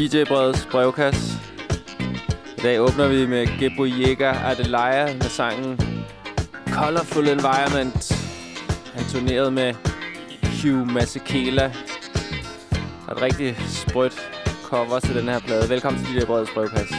DJ Breds brevkasse. I dag åbner vi med Gebo Jæger Adelaya med sangen Colorful Environment. Han turnerede med Hugh Masekela. Et rigtig sprødt cover til den her plade. Velkommen til DJ Breds brevkasse.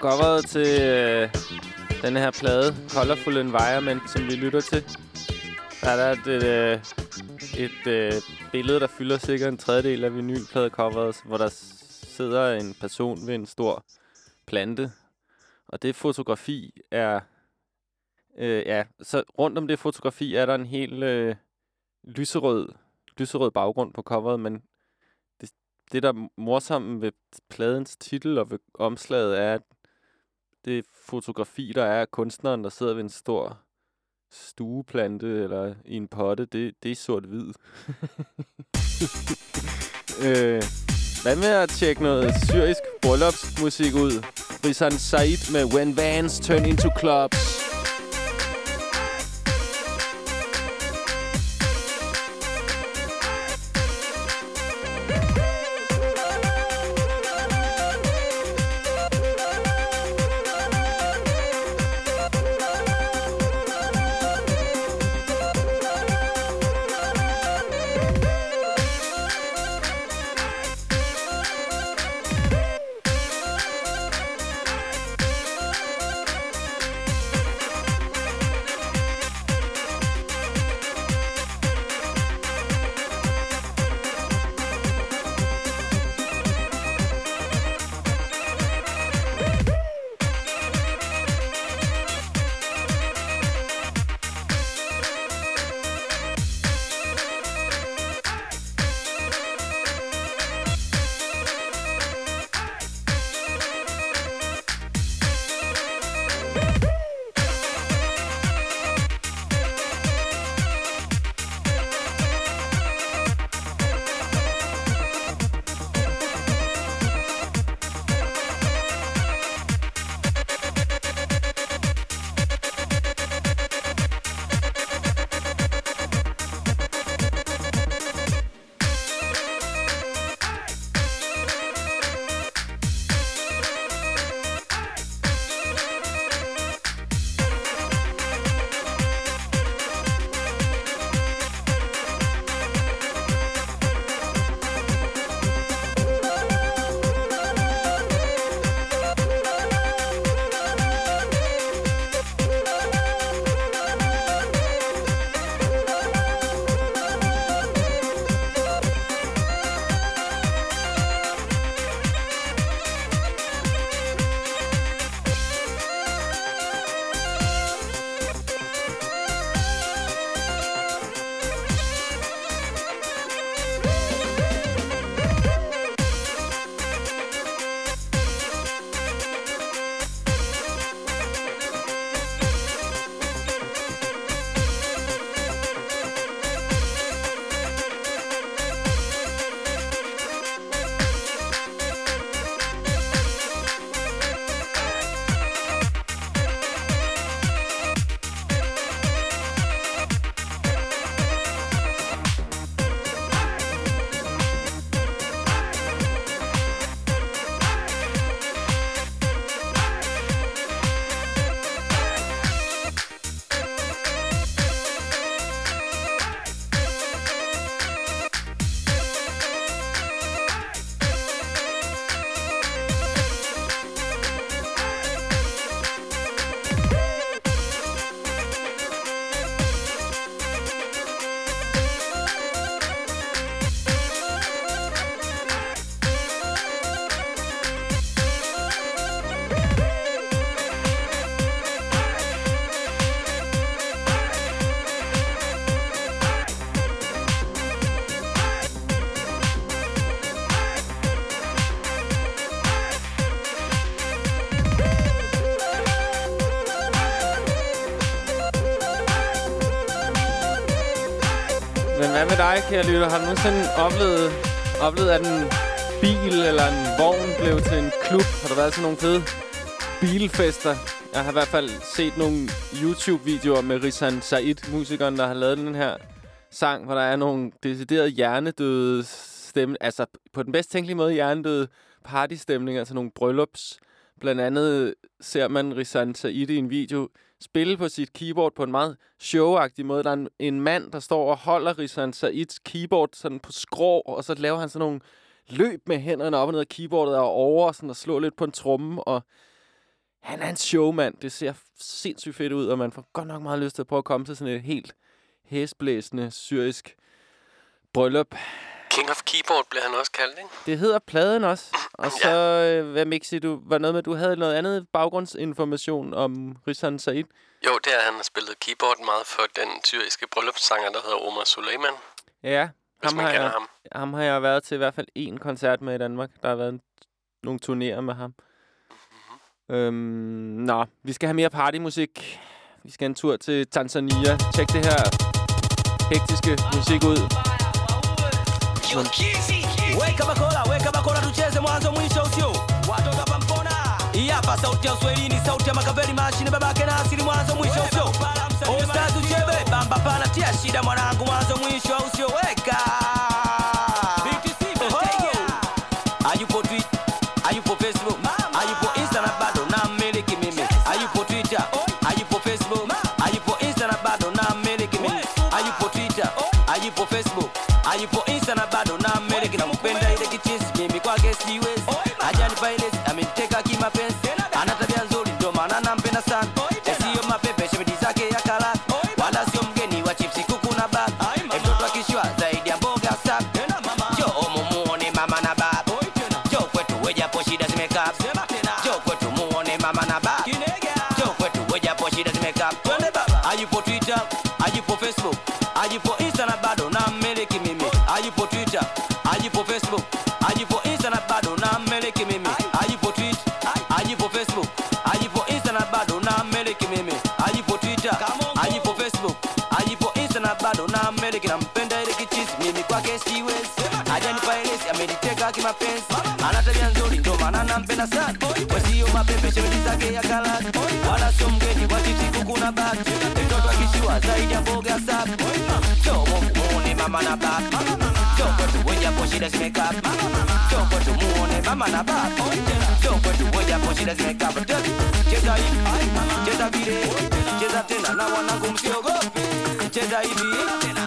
Coveret til øh, den her plade, Colorful Environment, som vi lytter til. Der er der et, et, øh, et, øh, billede, der fylder sikkert en tredjedel af vinylpladecoveret, hvor der sidder en person ved en stor plante. Og det fotografi er... Øh, ja, så rundt om det fotografi er der en helt øh, lyserød, lyserød baggrund på coveret, men det, det, der er ved pladens titel og ved omslaget, er, at det fotografi, der er af kunstneren, der sidder ved en stor stueplante eller i en potte, det, det er sort-hvid. øh, hvad med at tjekke noget syrisk bryllupsmusik ud? Rizan Said med When Vans Turn Into Clubs. Dig, kære lytter. Har du nogensinde oplevet, oplevet, at en bil eller en vogn blev til en klub? Har der været sådan nogle fede bilfester? Jeg har i hvert fald set nogle YouTube-videoer med Rizan Said, musikeren, der har lavet den her sang, hvor der er nogle deciderede hjernedøde stemme, altså på den bedst tænkelige måde hjernedøde partystemninger, altså nogle bryllups. Blandt andet ser man Rizan Said i en video spille på sit keyboard på en meget showagtig måde. Der er en, en mand, der står og holder Rizan Saids keyboard sådan på skrå, og så laver han sådan nogle løb med hænderne op og ned af keyboardet og over sådan, og slår lidt på en tromme. Og Han er en showmand. Det ser sindssygt fedt ud, og man får godt nok meget lyst til at prøve at komme til sådan et helt hæsblæsende syrisk bryllup. King of Keyboard bliver han også kaldt, ikke? Det hedder pladen også. Og så, øh, hvad Mixi, du var noget med, du havde noget andet baggrundsinformation om Rizan Said. Jo, det er, han har spillet keyboard meget for den syriske bryllupssanger, der hedder Omar Suleiman. Ja, ham har, jeg, ham. ham har jeg været til i hvert fald én koncert med i Danmark. Der har været en, nogle turnéer med ham. Mhm. Øhm, nå, vi skal have mere partymusik. Vi skal en tur til Tanzania. Tjek det her hektiske musik ud. Weka bakola, weka bakola tucheze mwanzo mwisho usio. Watoto hapa mpona. Hii hapa sauti ya Uswahilini, sauti ya makaveli mashine babake na asili mwanzo mwisho usio. Uchebe, bamba pana tia shida mwanangu mwanzo mwisho usio. Weka. Oho. Hayupo tweet, Facebook, hayupo Insta na bado na mmiliki mimi. Hayupo Twitter, hayupo Facebook, hayupo Insta bado na mmiliki mimi. Hayupo Twitter, hayupo Facebook, hayupo kimapenzi. Ana nzuri ndio maana nampenda sana. Ya. Wala sio mgeni wa titi kuku na bati. Mtoto akishua zaidi ya mboga safi. Mama na baba. Shida kwetu muone mama na baba. Shida zimekaa. Cheza hivi, cheza vile, cheza tena na wanangu msiogope. Cheza hivi,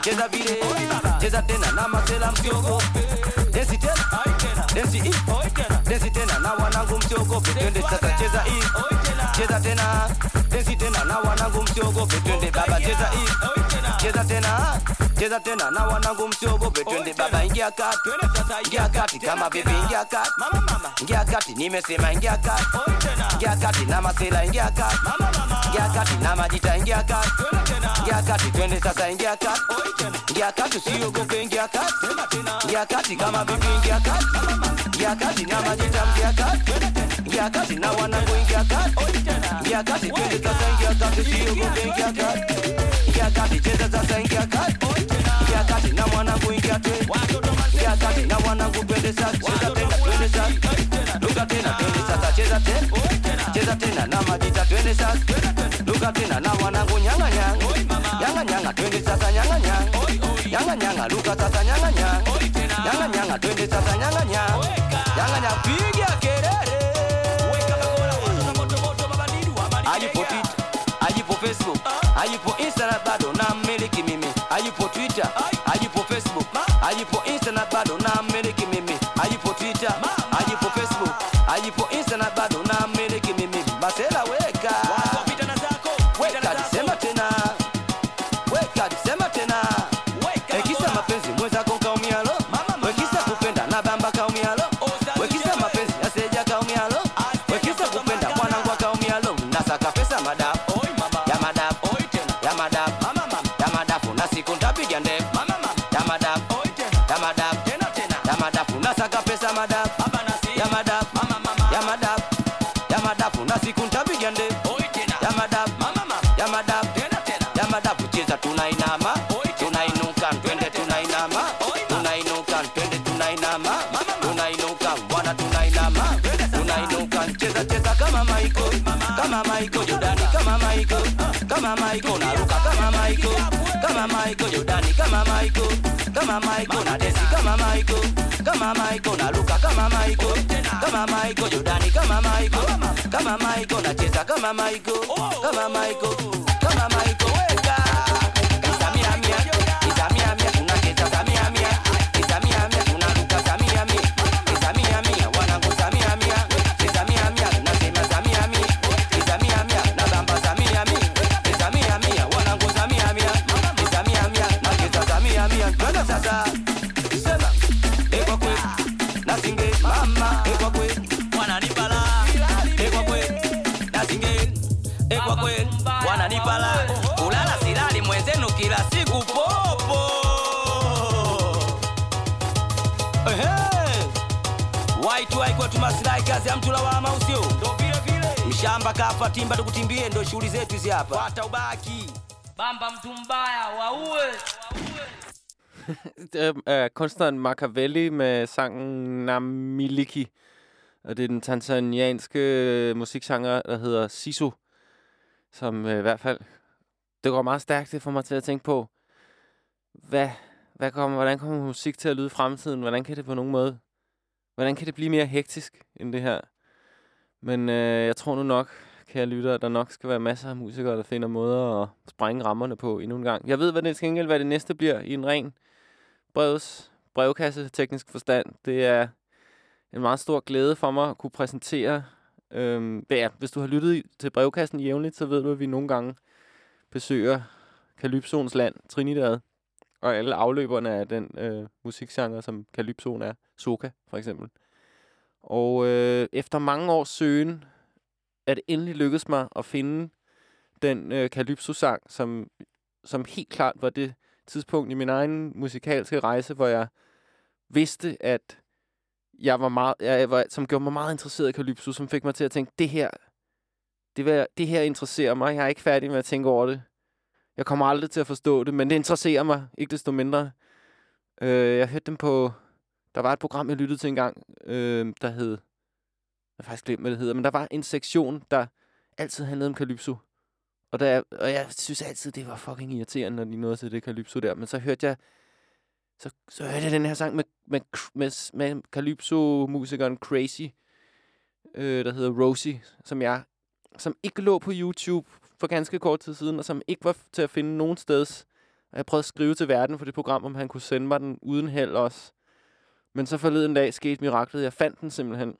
cheza vile, cheza tena na masela msiogope. Dance tena, dance hii, dance tena na wanangu msiogope. Twende sasa cheza hii, cheza tena, dance tena na wanangu msiogope. Twende baba cheza hii, cheza tena, cheza tena na wanangu msiogope. Twende baba ingia kati, ingia kati kama bebe ingia kati, ingia kati nimesema ingia kati, ingia kati na masela ingia kati, ingia kati na majita ingia kati, ingia kati twende sasa ingia kati, ingia kati usiogope ingia kati, ingia kati kama bebe ingia kati, ingia kati na majita ingia kati, ingia kati na wanangu ingia kati, ingia kati twende sasa ingia kati usiogope ingia kati, ingia kati cheza sasa ingia kati, ingia kati na mwanangu ingia twende, ingia kati na wanangu twende sasa cheza tena twende sasa, luka tena twende sasa cheza tena, cheza tena na majita twende sasa, luka tena na wanangu nyanga nyanga, nyanga nyanga twende sasa nyanga nyanga, nyanga nyanga luka sasa nyanga nyanga, nyanga nyanga twende sasa nyanga, nyanga Facebook? Are you for Instagram bado na mmiliki mimi? Are you for Twitter? Michael, come on Michael, now Desi, come on Michael, come on Michael, now Luca, come on Michael, come on Michael, Jordani, come on Michael, come on Michael, now Chesa, come on Michael, come on Michael, come on Michael, wake up. Kafa timba tukutimbie ndo shughuli zetu hizi hapa pata ubaki bamba mtu mbaya waue Det er kunstneren Machiavelli med sangen Namiliki. Og det er den tanzanianske øh, musiksanger, der hedder Siso. Som øh, i hvert fald... Det går meget stærkt, det får mig til at tænke på, hvad, hvad kommer, hvordan kommer musik til at lyde i fremtiden? Hvordan kan det på nogen måde... Hvordan kan det blive mere hektisk end det her? Men øh, jeg tror nu nok, kære lytter, at der nok skal være masser af musikere, der finder måder at sprænge rammerne på endnu en gang. Jeg ved, hvad det skal gengæld, hvad det næste bliver i en ren brevs brevkasse teknisk forstand. Det er en meget stor glæde for mig at kunne præsentere. Øhm, ja, hvis du har lyttet til brevkassen jævnligt, så ved du, at vi nogle gange besøger Kalypsons land, Trinidad, og alle afløberne af den øh, musikgenre, som Kalypsoen er. Soka, for eksempel. Og øh, efter mange års søgen, er det endelig lykkedes mig at finde den øh, Calypso-sang, som, som helt klart var det tidspunkt i min egen musikalske rejse, hvor jeg vidste, at jeg var meget, jeg var, som gjorde mig meget interesseret i Calypso, som fik mig til at tænke, det her, det, vil, det her interesserer mig. Jeg er ikke færdig med at tænke over det. Jeg kommer aldrig til at forstå det, men det interesserer mig, ikke desto mindre. Øh, jeg hørte dem på... Der var et program, jeg lyttede til engang, øh, der hed... Har faktisk glemt, hvad det hedder, men der var en sektion, der altid handlede om Calypso. Og, der, og jeg synes altid, det var fucking irriterende, når de nåede til det Calypso der. Men så hørte jeg, så, så hørte jeg den her sang med, med, med, med Calypso-musikeren Crazy, øh, der hedder Rosie, som jeg som ikke lå på YouTube for ganske kort tid siden, og som ikke var til at finde nogen steds. Og jeg prøvede at skrive til verden for det program, om han kunne sende mig den uden held også. Men så forleden dag skete miraklet. Jeg fandt den simpelthen.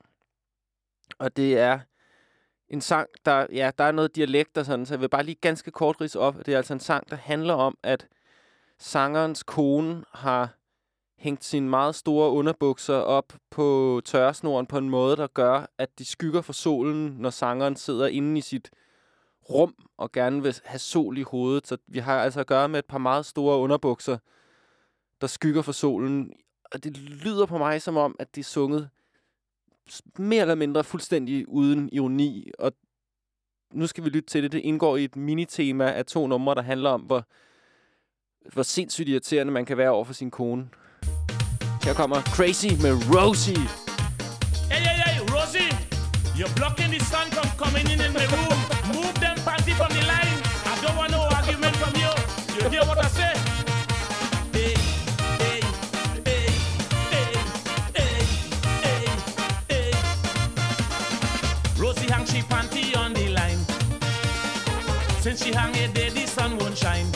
Og det er en sang, der, ja, der er noget dialekt og sådan, så jeg vil bare lige ganske kort rise op. Det er altså en sang, der handler om, at sangerens kone har hængt sine meget store underbukser op på tørresnoren på en måde, der gør, at de skygger for solen, når sangeren sidder inde i sit rum og gerne vil have sol i hovedet. Så vi har altså at gøre med et par meget store underbukser, der skygger for solen. Og det lyder på mig som om, at det er sunget mere eller mindre fuldstændig uden ironi. Og nu skal vi lytte til det. Det indgår i et minitema af to numre, der handler om, hvor, hvor sindssygt irriterende man kan være over for sin kone. Her kommer Crazy med Rosie. Hey, hey, hey, Rosie! You're blocking the sun from coming in in the room. Move them panty from the line. I don't want no argument from you. You hear what I say? Since she hang it there, the sun won't shine.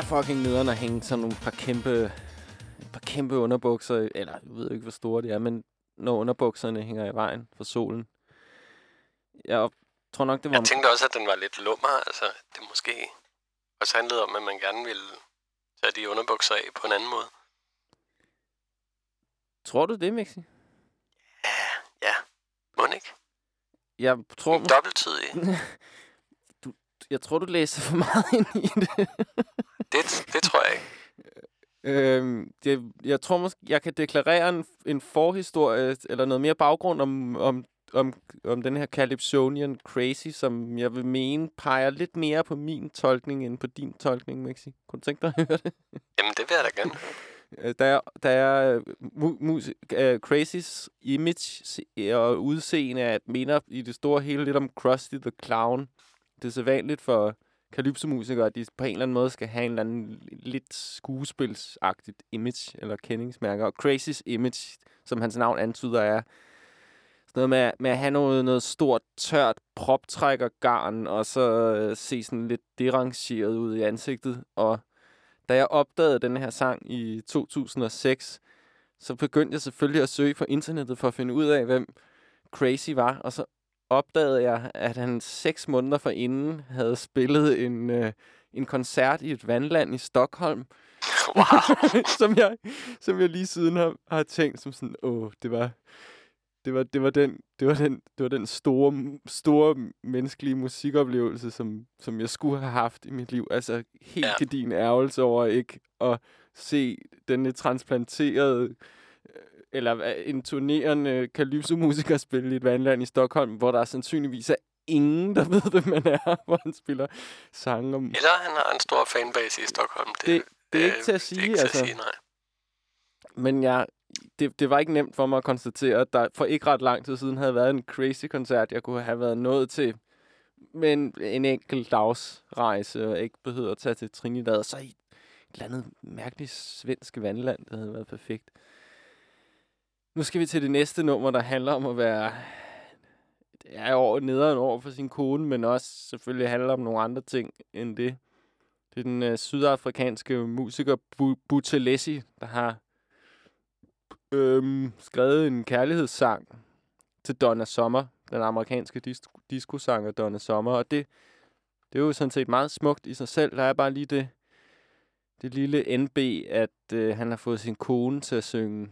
Er fucking nederen at hænge sådan nogle par kæmpe... Par kæmpe underbukser, eller jeg ved ikke, hvor store de er, men når underbukserne hænger i vejen for solen. Jeg tror nok, det var... Jeg tænkte også, at den var lidt lummer. Altså, det måske også handlede om, at man gerne ville tage de underbukser af på en anden måde. Tror du det, Mixi? Ja, må den ikke? Jeg tror, En dobbelttydig. jeg tror, du læser for meget ind i det. Det, det tror jeg ikke. Øhm, det, jeg tror måske, jeg kan deklarere en, en forhistorie, eller noget mere baggrund om, om, om, om den her Calypsonian Crazy, som jeg vil mene peger lidt mere på min tolkning, end på din tolkning, Mixi. Kunne du tænke dig at høre det? Jamen, det vil jeg da gerne. Øh, Der er, der er øh, mu, mus, uh, Crazy's image og udseende at minder i det store hele lidt om Krusty the Clown. Det er så vanligt for kalypsomusikere, at de på en eller anden måde skal have en eller anden lidt skuespilsagtigt image eller kendingsmærke. Og Crazy's image, som hans navn antyder, er sådan noget med, med at have noget, noget stort, tørt proptrækkergarn, og så øh, se sådan lidt derangeret ud i ansigtet. Og da jeg opdagede den her sang i 2006, så begyndte jeg selvfølgelig at søge på internettet for at finde ud af, hvem Crazy var. Og så opdagede jeg, at han seks måneder forinden havde spillet en, øh, en koncert i et vandland i Stockholm. Wow. som, jeg, som jeg lige siden har, har tænkt som sådan, åh, det var, det var, det var den, det var den, det var den store, store menneskelige musikoplevelse, som, som jeg skulle have haft i mit liv. Altså helt Ja. ja. din ærgelse over ikke at se denne transplanterede eller øh, en turnerende kalypso-musiker spille i et vandland i Stockholm, hvor der sandsynligvis er ingen, der ved, hvem man er, hvor han spiller sange om... Eller han har en stor fanbase i Stockholm. Det, det er ikke til at det sige, er ikke altså. til at sige, nej. Men jeg, det, det var ikke nemt for mig at konstatere, at der for ikke ret lang tid siden havde været en crazy-koncert, jeg kunne have været nået til med en, en enkelt dagsrejse, og ikke behøvede at tage til Trinidad, og så i et eller andet mærkeligt svensk vandland, det havde været perfekt. Nu skal vi til det næste nummer, der handler om at være er over, nederen over for sin kone, men også selvfølgelig handler om nogle andre ting end det. Det er den øh, sydafrikanske musiker Bu der har øhm, skrevet en kærlighedssang til Donna Summer, den amerikanske dis discosanger Donna Summer, og det, det er jo sådan set meget smukt i sig selv. Der er bare lige det, det lille NB, at øh, han har fået sin kone til at synge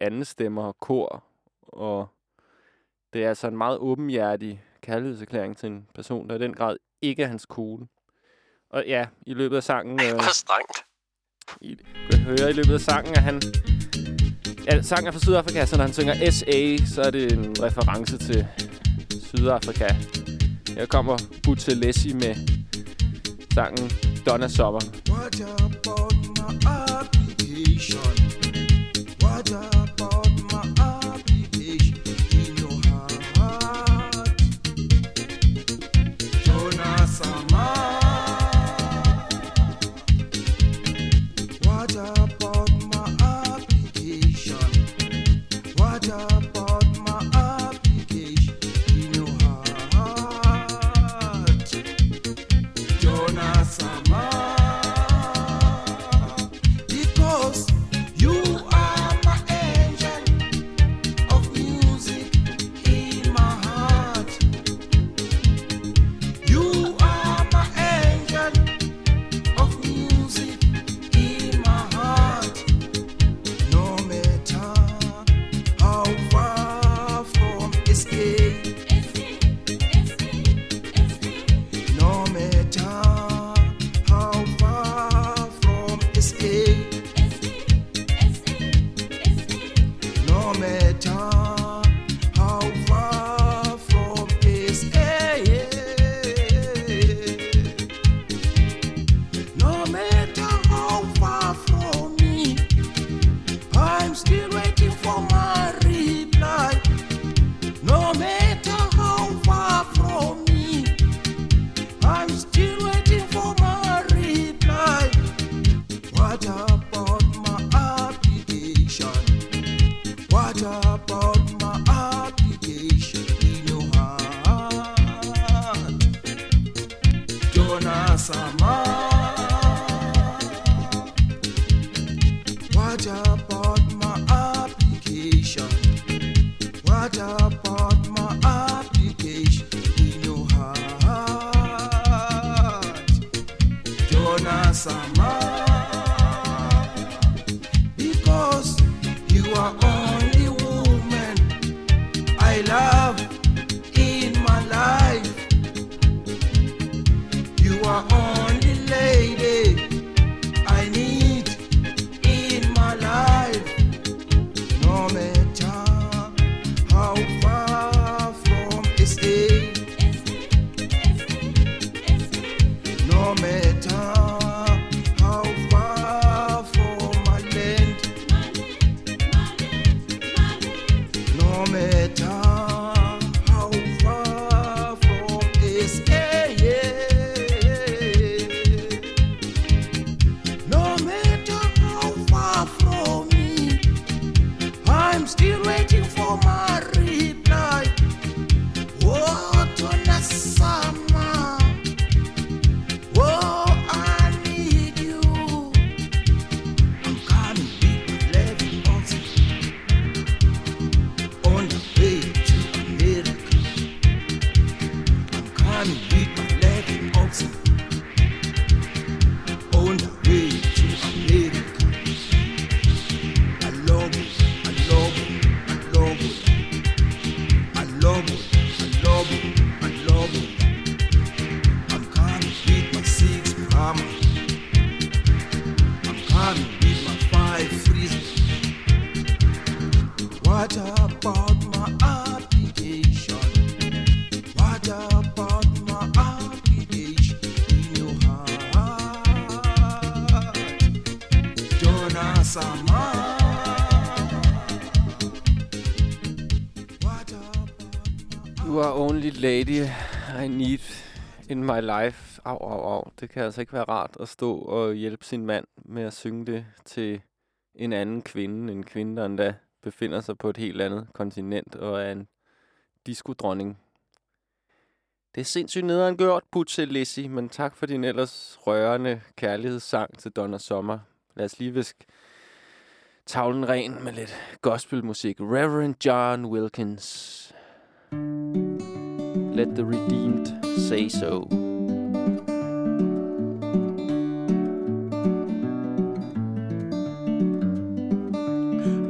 anden stemmer og kor. Og det er altså en meget åbenhjertig kærlighedserklæring til en person, der i den grad ikke er hans kugle. Og ja, i løbet af sangen... Det Hvor øh, strengt. I, kan høre i løbet af sangen, at han... Ja, sangen er fra Sydafrika, så når han synger SA, så er det en reference til Sydafrika. Her kommer Butelesi med sangen Donna Summer. What about my application? job. lady I need in my life. Au, au, au. Det kan altså ikke være rart at stå og hjælpe sin mand med at synge det til en anden kvinde. En kvinde, der endda befinder sig på et helt andet kontinent og er en diskodronning. Det er sindssygt nederen gjort, Putse Lissi, men tak for din ellers rørende kærlighedssang til Donna Sommer. Lad os lige viske tavlen ren med lidt gospelmusik. Reverend John Wilkins. thank you Let the redeemed say so.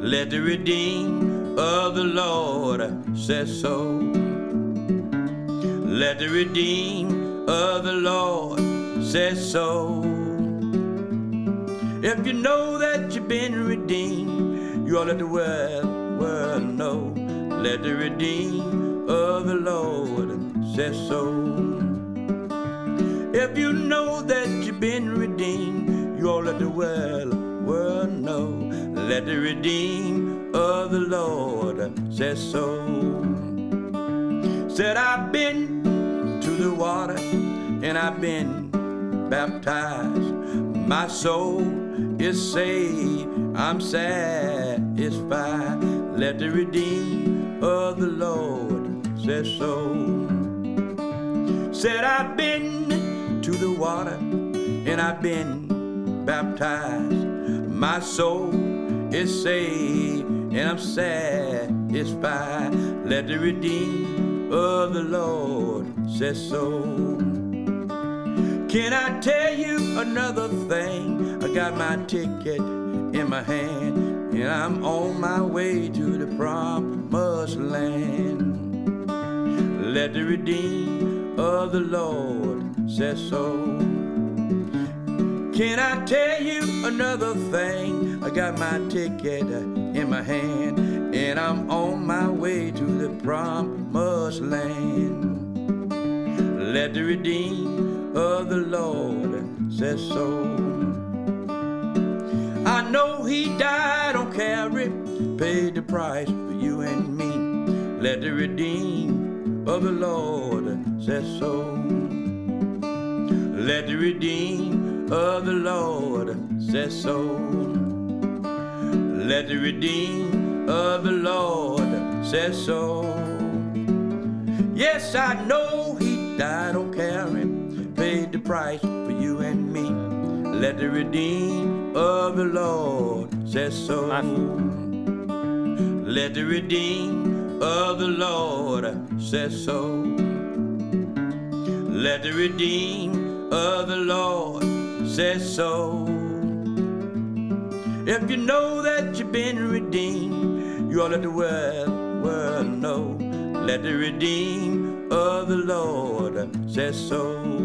Let the redeemed of the Lord say so. Let the redeemed of the Lord say so. If you know that you've been redeemed, you ought to let the world, world know. Let the redeemed of the Lord says so. If you know that you've been redeemed, you all let the world, world know. Let the redeemed of the Lord say so. Said I've been to the water and I've been baptized. My soul is saved. I'm satisfied. Let the redeemed of the Lord say so. Said I've been to the water and I've been baptized. My soul is saved and I'm satisfied. Let the redeemed of the Lord say so. Can I tell you another thing? I got my ticket in my hand and I'm on my way to the promised land. Let the redeemed of the Lord say so. Can I tell you another thing? I got my ticket in my hand and I'm on my way to the promised land. Let the redeemed of the Lord say so. I know he died on Calvary, paid the price for you and me. Let the redeemed of the Lord says so. Let the redeemed of the Lord says so. Let the redeemed of the Lord says so. Yes, I know he died on Calvary, paid the price for you and me. Let the redeemed of the Lord says so. Let the redeemed of the Lord says so. Let the redeemed of the Lord say so. If you know that you've been redeemed, you ought to let the world, world know. Let the redeemed of the Lord say so.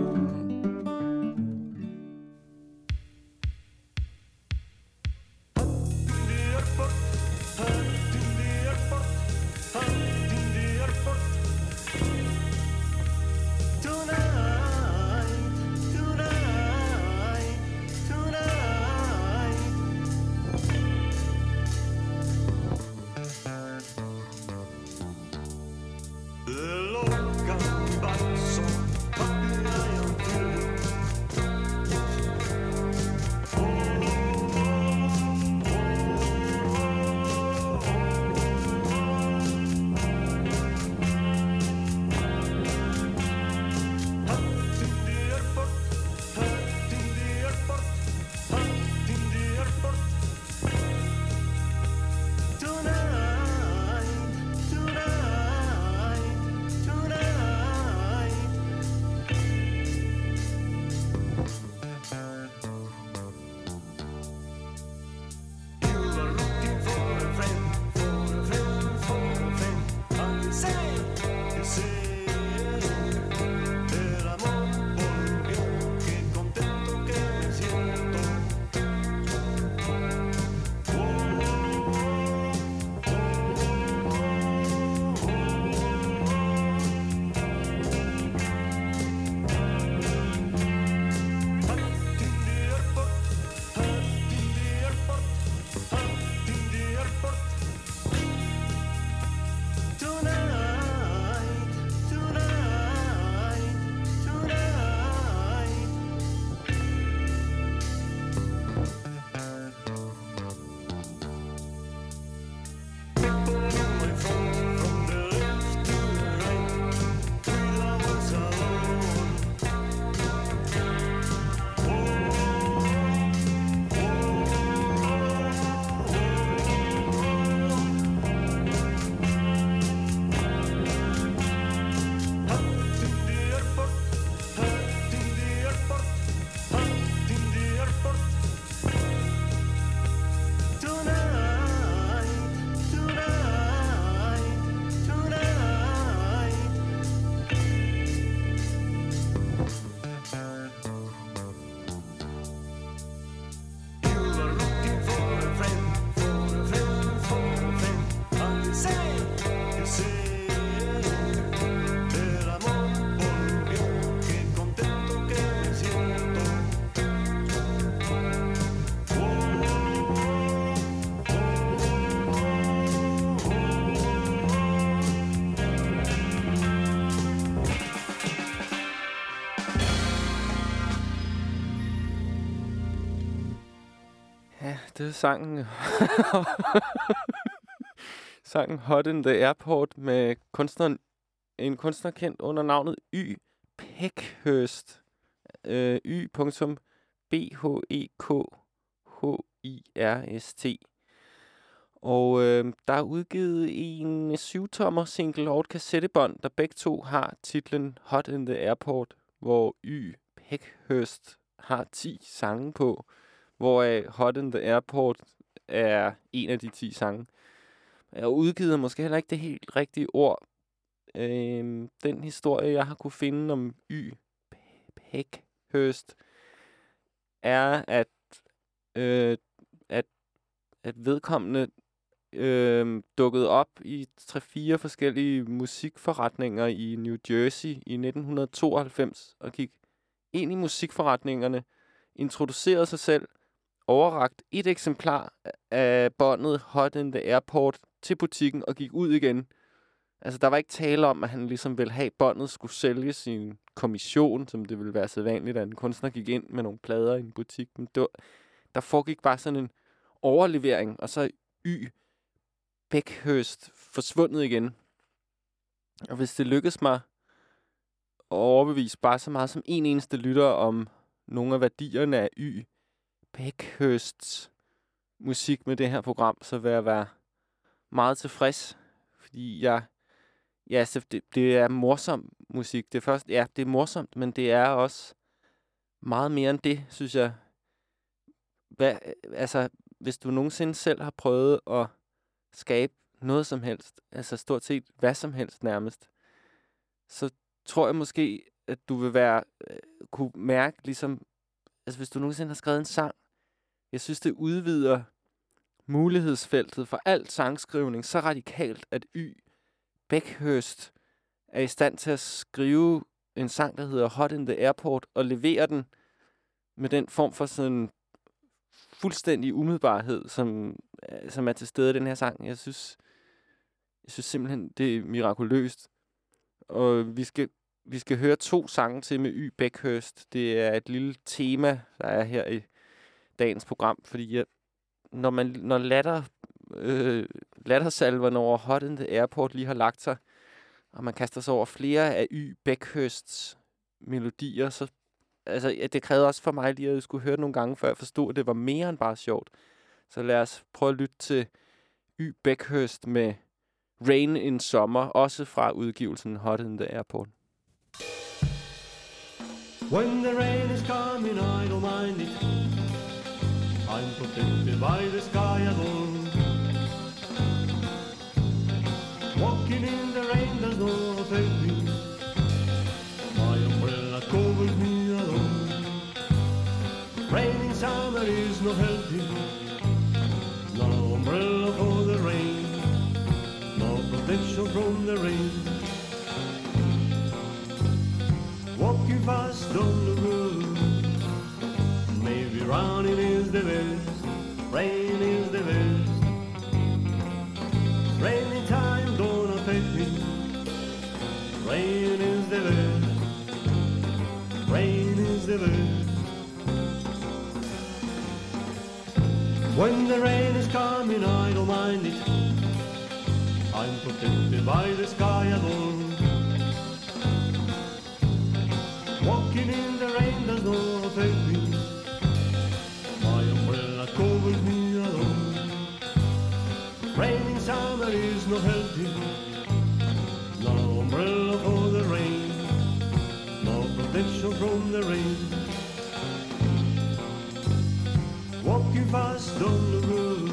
Sangen... sangen Hot in the Airport med kunstneren, en kunstner kendt under navnet Y. Peckhurst. Øh, Y.B-H-E-K-H-I-R-S-T. Og øh, der er udgivet en 7-tommer single og et kassettebånd, der begge to har titlen Hot in the Airport, hvor Y. Peckhurst har 10 sange på, hvoraf Hot in the Airport er en af de 10 sange. Jeg udgivet måske heller ikke det helt rigtige ord. Øhm, den historie, jeg har kunne finde om Y. Peckhurst, er, at, øh, at, at vedkommende øh, dukkede op i tre-fire forskellige musikforretninger i New Jersey i 1992 og gik ind i musikforretningerne, introducerede sig selv, overragt et eksemplar af båndet Hot in the Airport til butikken og gik ud igen. Altså, der var ikke tale om, at han ligesom ville have, at båndet skulle sælge sin kommission, som det ville være sædvanligt, at en kunstner gik ind med nogle plader i en butik. Men det var, der foregik bare sådan en overlevering, og så Y. Bækhøst forsvundet igen. Og hvis det lykkes mig at overbevise bare så meget som en eneste lytter om nogle af værdierne af Y. Bækhøsts musik med det her program, så vil jeg være meget tilfreds, fordi jeg Ja, så det, det er morsom musik. Det er først, ja, det er morsomt, men det er også meget mere end det, synes jeg. Hvad, altså, hvis du nogensinde selv har prøvet at skabe noget som helst, altså stort set hvad som helst nærmest, så tror jeg måske, at du vil være, øh, kunne mærke ligesom, altså hvis du nogensinde har skrevet en sang, jeg synes, det udvider mulighedsfeltet for alt sangskrivning så radikalt, at Y Beckhurst er i stand til at skrive en sang, der hedder Hot in the Airport, og levere den med den form for sådan fuldstændig umiddelbarhed, som, øh, som er til stede i den her sang. Jeg synes, jeg synes simpelthen, det er mirakuløst. Og vi skal, vi skal høre to sange til med Y. Beckhurst. Det er et lille tema, der er her i dagens program, fordi jeg, når, man, når latter øh, lattersalverne over Hot in the Airport lige har lagt sig, og man kaster sig over flere af Y. Beckhursts melodier, så altså, ja, det krævede også for mig lige, at jeg skulle høre det nogle gange, før jeg forstod, at det var mere end bare sjovt. Så lad os prøve at lytte til Y. Beckhurst med Rain in Summer, også fra udgivelsen Hot in the Airport. When the rain is coming, I don't mind it. I'm protected by the sky above. Walking in the rain does not affect me. My umbrella covers me alone. Rain in summer is not healthy. No umbrella for the rain. No protection from the rain. When the rain is coming, I don't mind it. I'm protected by the sky alone. Walking in the rain does not affect me. My umbrella covers me alone. Rain in summer is not healthy. No umbrella for the rain. No protection from the rain. Don't look good.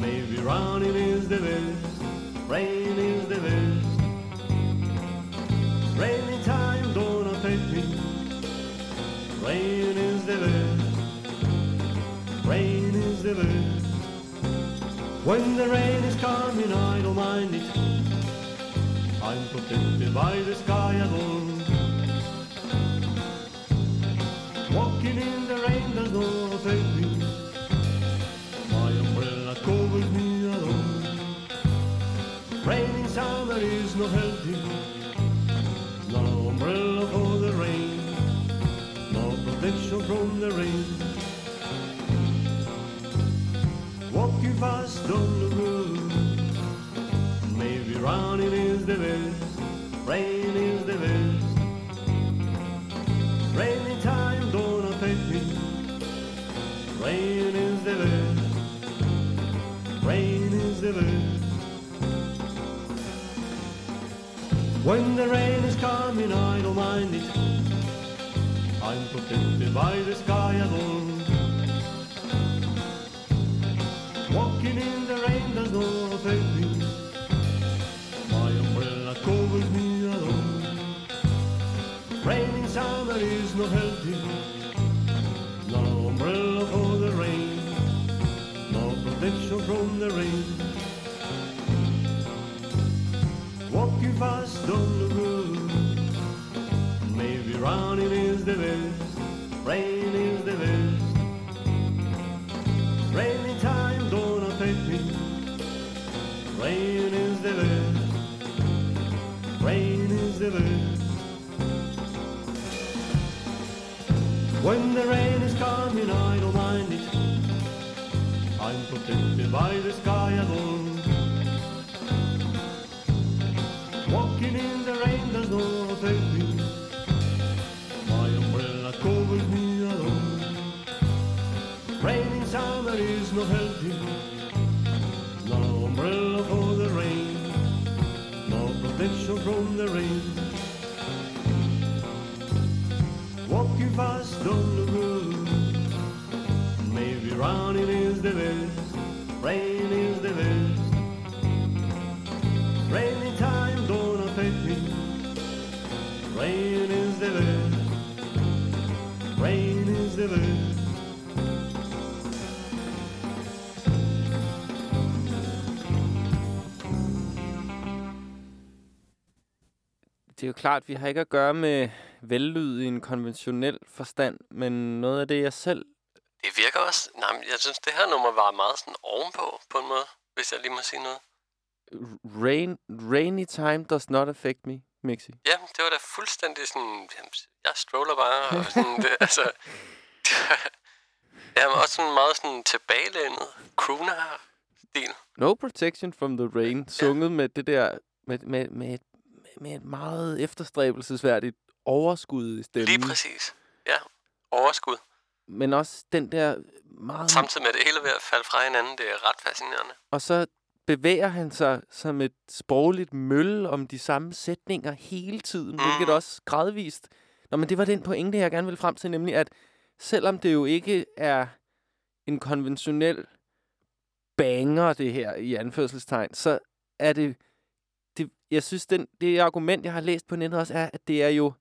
Maybe running is the best. Rain is the best. Rainy time don't affect me. Rain is the best. Rain is the best. When the rain is coming, I don't mind it. I'm protected by the sky above. Det er jo klart, vi har ikke at gøre med vellyd i en konventionel forstand, men noget af det, jeg selv... Det virker også... Nej, men jeg synes, det her nummer var meget sådan ovenpå, på en måde, hvis jeg lige må sige noget. Rain, rainy time does not affect me, Mixi. Ja, det var da fuldstændig sådan... jamen, Jeg stroller bare, og sådan... Det, altså... Ja, men også sådan meget sådan tilbagelænet crooner-stil. No protection from the rain, sunget med det der... Med, med, med, et, med et meget efterstræbelsesværdigt overskud i stemmen. Lige præcis. Ja, overskud. Men også den der meget... Samtidig med det hele ved at falde fra hinanden, det er ret fascinerende. Og så bevæger han sig som et sprogligt mølle om de samme sætninger hele tiden, mm. hvilket også gradvist... Nå, men det var den pointe, jeg gerne ville frem til, nemlig at selvom det jo ikke er en konventionel banger, det her i anførselstegn, så er det jeg synes, den, det argument, jeg har læst på nettet også, er, at det er jo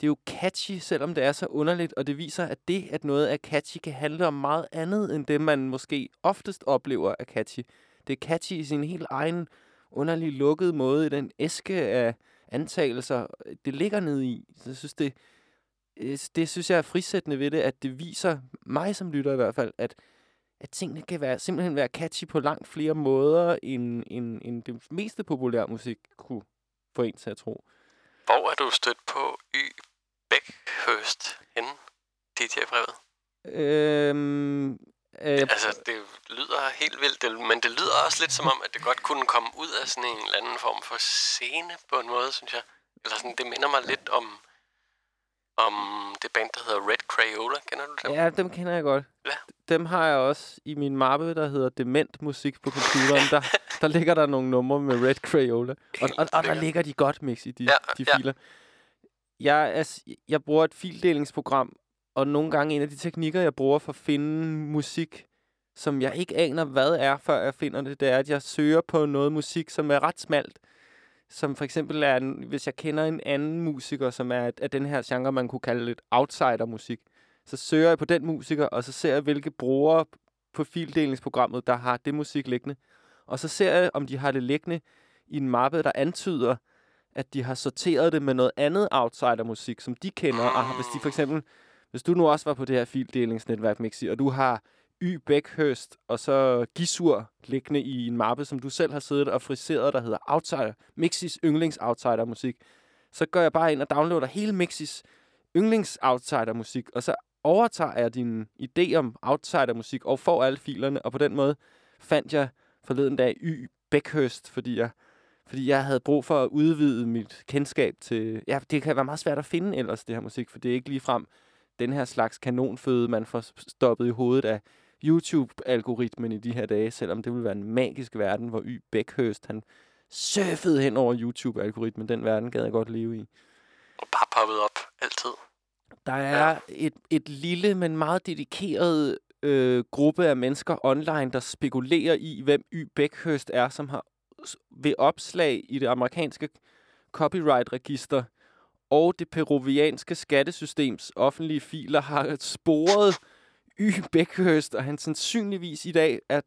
det er jo catchy, selvom det er så underligt, og det viser, at det, at noget er catchy, kan handle om meget andet, end det, man måske oftest oplever er catchy. Det er catchy i sin helt egen underlig lukkede måde, i den æske af antagelser, det ligger nede i. Så jeg synes, det, øh, det synes jeg er frisættende ved det, at det viser mig som lytter i hvert fald, at, at tingene kan være, simpelthen være catchy på langt flere måder, end, end, end det meste populære musik kunne få en til at tro. Hvor er du stødt på Y. Beckhurst henne, DJ-brevet? Øhm, øh, Altså, det lyder helt vildt, men det lyder også lidt som om, at det godt kunne komme ud af sådan en eller anden form for scene på en måde, synes jeg. Eller sådan, det minder mig lidt om, om det band, der hedder Red Crayola. Kender du dem? Ja, dem kender jeg godt. Ja. Dem har jeg også i min mappe, der hedder Dement Musik på computeren. der, der ligger der nogle numre med Red Crayola. Og, og, og der ligger de godt, Mixi, de, Ja, de ja. filer. Jeg, er, s- jeg bruger et fildelingsprogram, og nogle gange en af de teknikker, jeg bruger for at finde musik, som jeg ikke aner, hvad er, før jeg finder det, det er, at jeg søger på noget musik, som er ret smalt. Som for eksempel er, hvis jeg kender en anden musiker, som er af den her genre, man kunne kalde lidt outsider-musik, så søger jeg på den musiker, og så ser jeg, hvilke brugere på fildelingsprogrammet, der har det musik liggende. Og så ser jeg, om de har det liggende i en mappe, der antyder, at de har sorteret det med noget andet outsider-musik, som de kender. Og hvis de for eksempel, hvis du nu også var på det her fildelingsnetværk, Mixi, og du har Y. Bækhøst og så Gisur liggende i en mappe, som du selv har siddet og friseret, der hedder Outsider, Mixis yndlings outsider musik, så går jeg bare ind og downloader hele Mixis yndlings outsider musik, og så overtager jeg din idé om outsider musik og får alle filerne, og på den måde fandt jeg forleden dag Y Bækhøst, fordi jeg, fordi jeg havde brug for at udvide mit kendskab til... Ja, det kan være meget svært at finde ellers, det her musik, for det er ikke lige frem den her slags kanonføde, man får stoppet i hovedet af YouTube-algoritmen i de her dage, selvom det ville være en magisk verden, hvor Y Beckhurst, han surfede hen over YouTube-algoritmen. Den verden gad jeg godt leve i. Og bare poppet op altid. Der er et, et lille, men meget dedikeret øh, gruppe af mennesker online, der spekulerer i, hvem Y. Beckhurst er, som har ved opslag i det amerikanske copyright-register og det peruvianske skattesystems offentlige filer har sporet Y. Beckhurst, og han sandsynligvis i dag er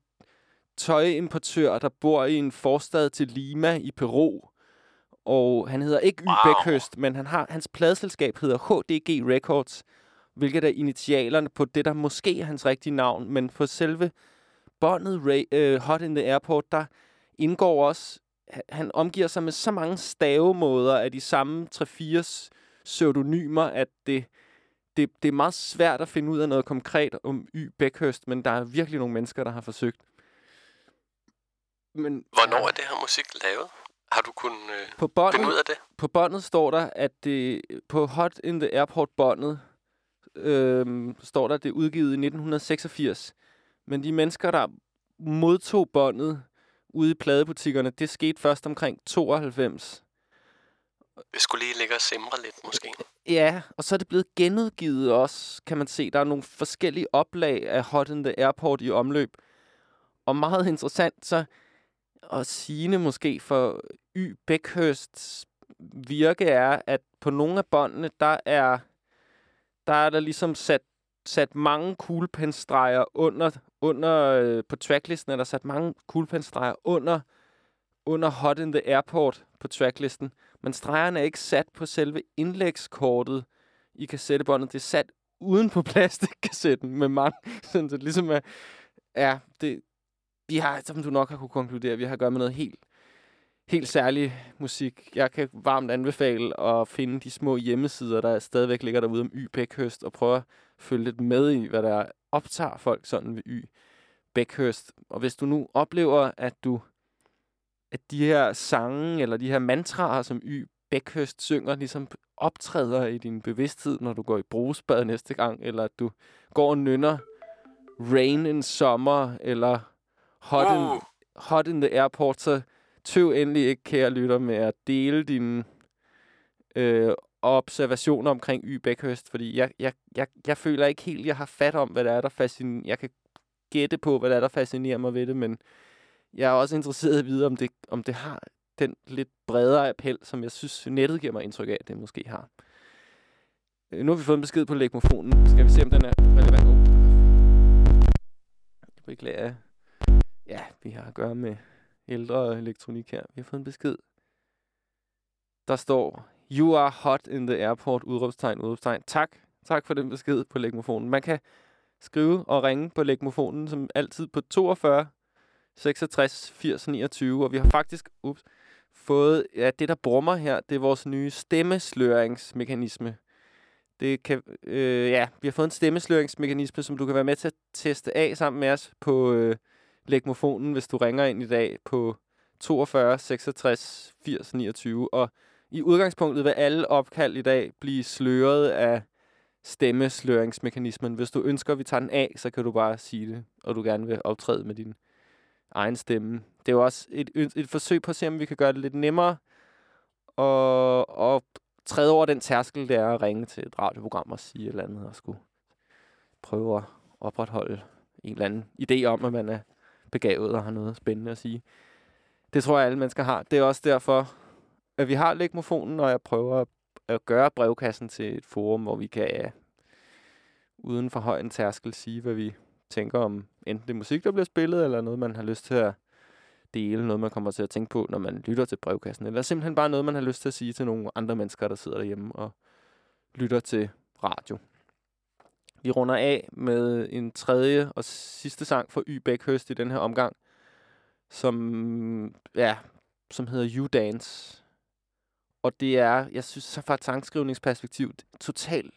tøjimportør, der bor i en forstad til Lima i Peru. Og han hedder ikke Y. Wow. Beckhurst, men han har, hans pladselskab hedder HDG Records, hvilket er initialerne på det, der måske er hans rigtige navn, men på selve båndet Ray, uh, Hot in the Airport, der indgår også, han- han omgiver sig med så mange stavemåder af de samme 3-4 pseudonymer, at det, det, det er meget svært at finde ud af noget konkret om Y. Beckhurst, men der er virkelig nogle mennesker, der har forsøgt. Men Hvornår er det her musik lavet? Har du kunnet øh, på finde båndet, ud af det? på båndet står der, at det på Hot in the Airport båndet øhm, står der, at det er udgivet i 1986. Men de mennesker, der modtog båndet ude i pladebutikkerne, det skete først omkring 92. Vi skulle lige ligge og simre lidt, måske. Ja, og så er det blevet genudgivet også, kan man se. Der er nogle forskellige oplag af Hot in the Airport i omløb. Og meget interessant, så og sige måske for Y. Beckhursts virke er, at på nogle af båndene, der er der er der ligesom sat, sat mange kuglepenstreger under, under øh, på tracklisten er der sat mange kuglepenstreger under, under Hot in the Airport på tracklisten. Men stregerne er ikke sat på selve indlægskortet i kassettebåndet. Det er sat uden på plastikkassetten med mange. Sådan, så det ligesom er, ja, det, vi har, som du nok har kunne konkludere, vi har at gøre med noget helt, helt særlig musik. Jeg kan varmt anbefale at finde de små hjemmesider, der stadigvæk ligger derude om Y Bækhøst, og prøve at følge lidt med i, hvad der optager folk sådan ved Y Bækhøst. Og hvis du nu oplever, at du at de her sange, eller de her mantraer, som Y. Beckhurst synger, ligesom optræder i din bevidsthed, når du går i brugsbad næste gang, eller at du går og nynner Rain in Summer, eller Hot, in, Uh. hot in the Airport, så tøv endelig ikke, kære lytter, med at dele dine øh, observationer omkring Y. Beckhurst, fordi jeg, jeg, jeg, jeg føler ikke helt, jeg har fat om, hvad der er, der fascinerer. Jeg kan gætte på, hvad der er, der fascinerer mig ved det, men jeg er også interesseret i at vide, om det, om det har den lidt bredere appel, som jeg synes, nettet giver mig indtryk af, at det måske har. Øh, nu har vi fået en besked på legmofonen. Skal vi se, om den er relevant? Oh. Jeg beklager. Ja, vi har at gøre med ældre elektronik her. Vi har fået en besked. Der står, You are hot in the airport, udråbstegn, udråbstegn. Tak. Tak for den besked på legmofonen. Man kan skrive og ringe på legmofonen, som altid på 42 66 80 29. Og vi har faktisk ups, fået, ja, det der brummer her, det er vores nye stemmesløringsmekanisme. Det kan, øh, ja, vi har fået en stemmesløringsmekanisme, som du kan være med til at teste af sammen med os på øh, legmofonen, hvis du ringer ind i dag på 42 66 80 29. Og i udgangspunktet vil alle opkald i dag blive sløret af stemmesløringsmekanismen. Hvis du ønsker, at vi tager den af, så kan du bare sige det, og du gerne vil optræde med din egen stemme. Det er jo også et, et, forsøg på at se, om vi kan gøre det lidt nemmere og, og træde over den tærskel, det er at ringe til et radioprogram og sige et eller andet, og skulle prøve at opretholde en eller anden idé om, at man er begavet og har noget spændende at sige. Det tror jeg, alle mennesker har. Det er også derfor, at vi har legmofonen, og jeg prøver at, at gøre brevkassen til et forum, hvor vi kan ja, uden for høj en tærskel sige, hvad vi tænker om enten det musik, der bliver spillet, eller noget, man har lyst til at dele, noget, man kommer til at tænke på, når man lytter til brevkassen, eller simpelthen bare noget, man har lyst til at sige til nogle andre mennesker, der sidder derhjemme og lytter til radio. Vi runder af med en tredje og sidste sang for Y. Beckhurst i den her omgang, som, ja, som hedder You Dance. Og det er, jeg synes, så fra et sangskrivningsperspektiv, totalt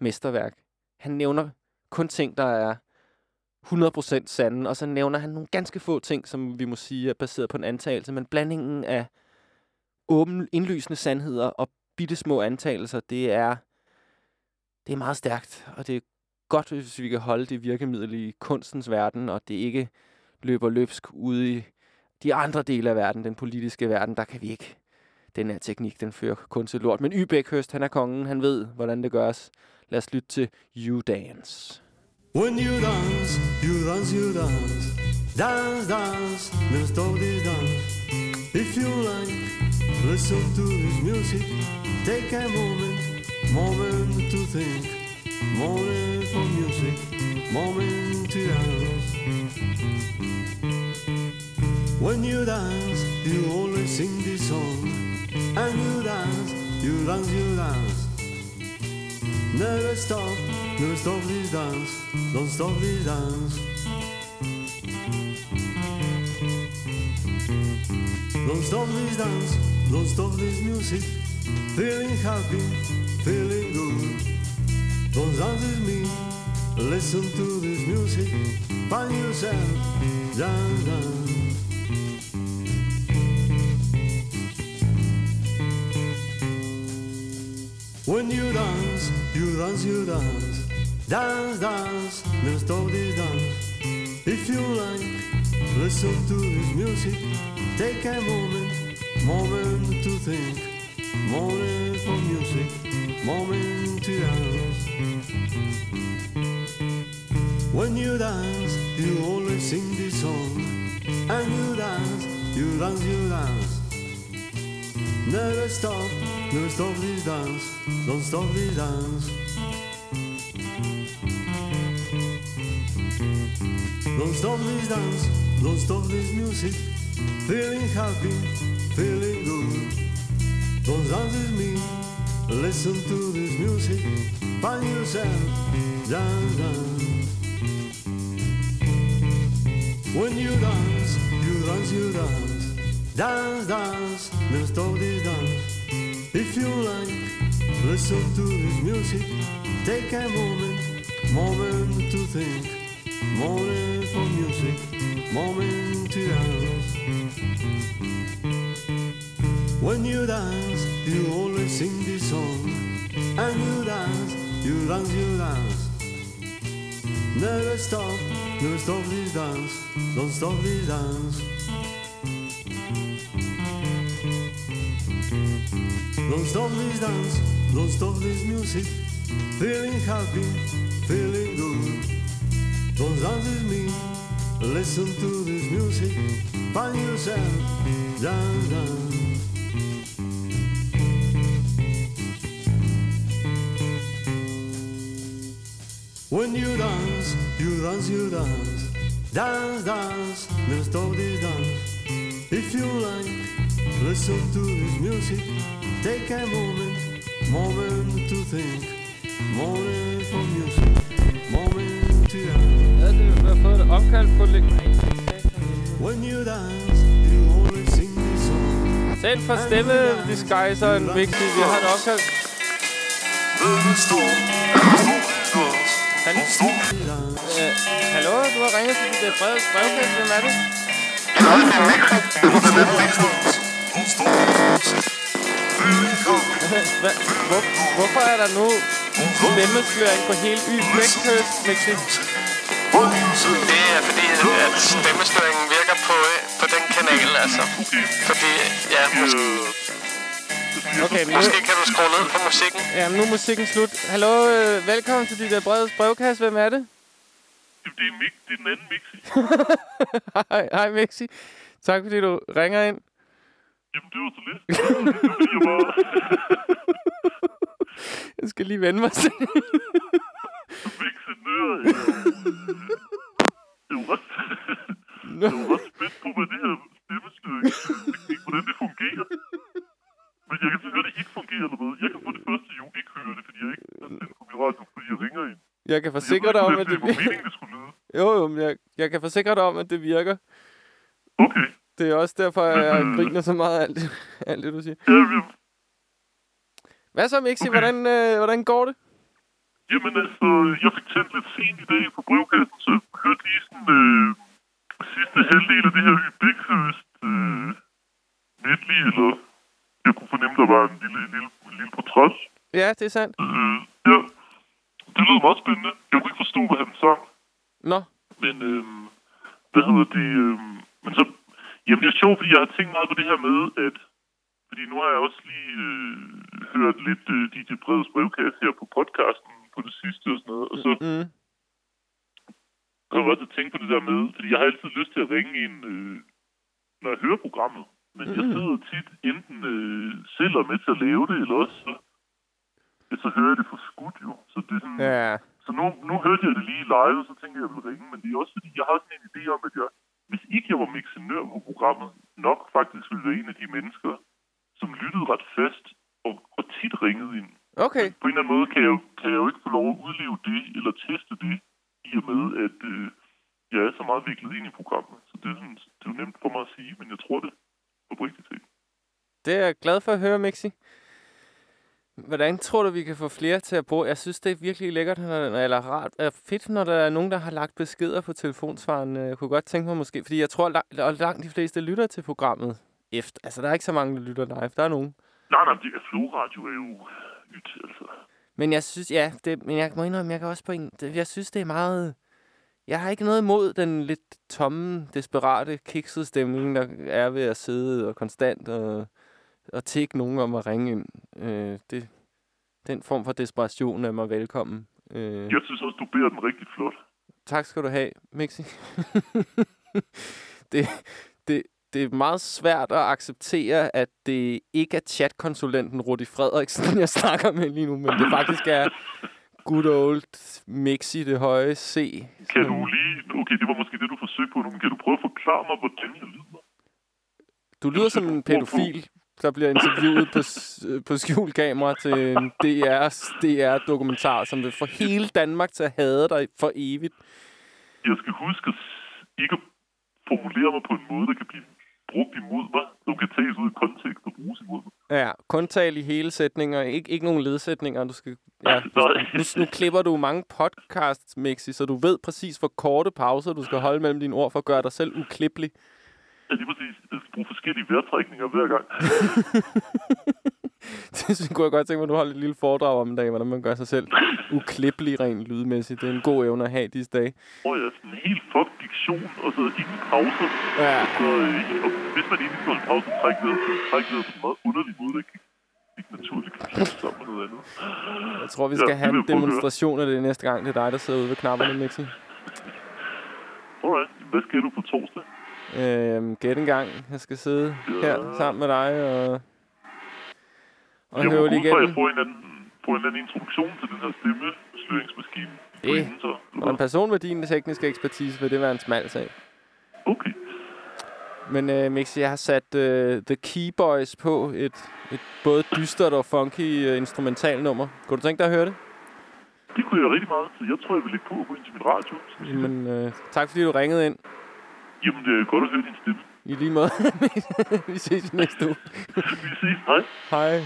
mesterværk. Han nævner kun ting, der er 100% sande. Og så nævner han nogle ganske få ting, som vi må sige er baseret på en antagelse. Men blandingen af åben, indlysende sandheder og bitte små antagelser, det er, det er meget stærkt. Og det er godt, hvis vi kan holde det virkemiddel i kunstens verden, og det ikke løber løbsk ude i de andre dele af verden, den politiske verden, der kan vi ikke. Den her teknik, den fører kun til lort. Men Ybækhøst, han er kongen, han ved, hvordan det gøres. Lad os lytte til You Dance. When you dance, you dance, you dance. Dance, dance, never stop this dance. If you like, listen to this music. Take a moment, moment to think. Moment for music, moment to dance. When you dance, you always sing this song. And you dance, you dance, you dance. Never stop, never stop this dance. Don't stop this dance. Don't stop this dance, don't stop this music. Feeling happy, feeling good. Don't dance with me, listen to this music. Find yourself, dance, dance. When you dance, you dance, you dance. Dance, dance, never stop this dance. If you like, listen to this music. Take a moment, moment to think. Moment for music, moment to dance. When you dance, you always sing this song. And you dance, you dance, you dance. Never stop, never stop this dance. Don't stop this dance. Don't stop this dance, don't stop this music. Feeling happy, feeling good. Don't dance with me, listen to this music. Find yourself, dance, dance. When you dance, you dance, you dance. Dance, dance, don't stop this dance. If you like, listen to this music. Take a moment, moment to think. Moment for music, moment to dance. When you dance, you always sing this song. And you dance, you dance, you dance. Never stop, never stop this dance. Don't stop this dance. Don't stop this dance, don't stop this music. Feeling happy, feeling good. Don't dance with me, listen to this music. Find yourself, dance, dance. When you dance, you dance, you dance. Dance, dance, never stop this dance. If you like, listen to this music. Take a moment, moment to think. Moment for music, moment to dance. Ja, det har fået på læg. When you dance, you always sing this song. Selv for stemme disguiseren Mixi, vi har et opkald. Han, øh, hallo, du har ringet til dit brev, brevkasse. Hvem er det? Hva, hvor, hvorfor er der nu stemmesløring på hele Y Bækhøst, Mixi? Det er fordi, at stemmestøringen virker på, øh, på den kanal, altså. Fordi, ja, måske, Okay, nu, måske kan du skrue ned på musikken. ja, nu er musikken slut. Hallo, øh, velkommen til dit brevets brevkasse. Hvem er det? Det er, Mik, det er den anden Mixi. Hej, hej Mixi. Tak fordi du ringer ind. Jamen, det var så lidt. Det var jeg bare... Jeg skal lige vende mig til. Mixi nør. Jeg var ret... Jeg var ret spændt på, hvad det her stemmestyring, hvordan det fungerer. Men jeg kan det ikke fungerer eller hvad. Jeg kan få det første jo ikke høre det, fordi jeg ikke har sendt på min radio, fordi jeg ringer ind. Jeg kan forsikre dig om, at det det virker. meningen, det skulle lyde. Jo, jo, men jeg, jeg kan forsikre dig om, at det virker. Okay. Det er også derfor, jeg øh, griner så meget af alt, det- alt det, du siger. Hvad så, Mixi? Okay. Hvordan, øh, hvordan går det? Jamen altså, jeg fik tændt lidt sent i dag på brevkassen, så jeg hørte lige sådan øh, sidste halvdel af det her Bækhøst øh, medley, eller jeg kunne fornemme, der var en lille, lille, lille portræt. Ja, det er sandt. Øh, ja, det lød meget spændende. Jeg kunne ikke forstå, hvad han sang. Nå, Men, øh, hvad hedder det? Øh, men så, jamen det er sjovt, fordi jeg har tænkt meget på det her med, at fordi nu har jeg også lige øh, hørt lidt øh, DJ Breds brevkasse her på podcasten på det sidste og sådan noget. Og så mm. kommer jeg også at tænke på det der med, fordi jeg har altid lyst til at ringe ind, øh, når jeg hører programmet. Men jeg sidder tit enten øh, selv er med til at lave det, eller også så, så hører jeg det for skudt jo. Så det er sådan, ja. så nu, nu hørte jeg det lige live, og så tænkte jeg, at jeg ville ringe. Men det er også fordi, jeg har sådan en idé om, at jeg, hvis ikke jeg var mixenør på programmet, nok faktisk ville være en af de mennesker, som lyttede ret fast og, og tit ringede ind. Okay. På en eller anden måde kan jeg, jo, kan jeg jo ikke få lov at udleve det, eller teste det, i og med, at øh, jeg er så meget viklet ind i programmet. Så det er, sådan, det er jo nemt for mig at sige, men jeg tror det oprigtigt set. Det er jeg glad for at høre, Mixi. Hvordan tror du, vi kan få flere til at bruge? Jeg synes, det er virkelig lækkert, når- eller rart. Er fedt, når der er nogen, der har lagt beskeder på telefonsvaren. Jeg kunne godt tænke mig måske, fordi jeg tror, og langt de fleste lytter til programmet efter. Altså, der er ikke så mange, der lytter live. Der er nogen. Nej, nej, det er Floradio er jo nyt, altså. Men jeg synes, ja, det, men jeg må indrømme, jeg kan også på en, det, jeg synes, det er meget... Jeg har ikke noget imod den lidt tomme, desperate, kiksede stemning, der er ved at sidde og konstant og, og tække nogen om at ringe ind. Øh, det, den form for desperation er mig velkommen. Øh, Jeg synes også, du beder den rigtig flot. tak skal du have, Mixi. det, det, det er meget svært at acceptere, at det ikke er chatkonsulenten Rudi Frederiksen, jeg snakker med lige nu, men det faktisk er good old Mixi det høje C. Kan du lige... Okay, det var måske det, du forsøgte på nu, men kan du prøve at forklare mig, hvordan jeg lyder? Du lyder som en pædofil, der bliver interviewet på, på skjulkamera til en DR's DR-dokumentar, som vil få hele Danmark til at hade dig for evigt. Jeg skal huske ikke at formulere mig på en måde, der kan blive brugt imod mig, som kan tages ud af kontekst og bruges imod mig. Ja, kun tal i hele sætninger. Ikke, ikke nogen ledsætninger. Du skal, ja, nu, nu klipper du mange podcasts, Mixi, så du ved præcis, hvor korte pauser du skal holde mellem dine ord for at gøre dig selv uklippelig. Ja, lige præcis. Jeg skal bruge forskellige vejrtrækninger hver gang. det kunne jeg godt tænke mig, at du holder et lille foredrag om en dag, hvordan man gør sig selv uklippelig rent lydmæssigt. Det er en god evne at have disse dage. Og jeg er sådan en helt fuck diktion, og så ingen pauser. Ja. Så, øh, og hvis man egentlig skal holde pause, så træk vejret, så træk vejret på en meget underlig måde, der ikke, ikke naturligt kan sammen noget andet. Jeg tror, vi Ja, skal det have en demonstration af det næste gang. Det er dig, der sidder ude ved knapperne, Mixi. Alright, hvad skal du på torsdag? Øhm, gæt en gang. Jeg skal sidde her sammen med dig og... Og jeg høvle at jeg igennem. får en, anden, en eller anden introduktion til den her stemmesløringsmaskine. Det. Og en person med din tekniske ekspertise vil det være en smal sag. Okay. Men øh, Mixi, jeg har sat øh, The Key Boys på et, et både dystert og funky øh, instrumentalnummer. Kunne du tænke dig at høre det? Det kunne jeg rigtig meget, så jeg tror, jeg vil lægge på og gå ind til min radio. Jamen, øh, tak fordi du ringede ind. Jamen, det er godt at høre din stemme. I lige måde. Vi ses næste uge. Vi ses. Hej. Hej.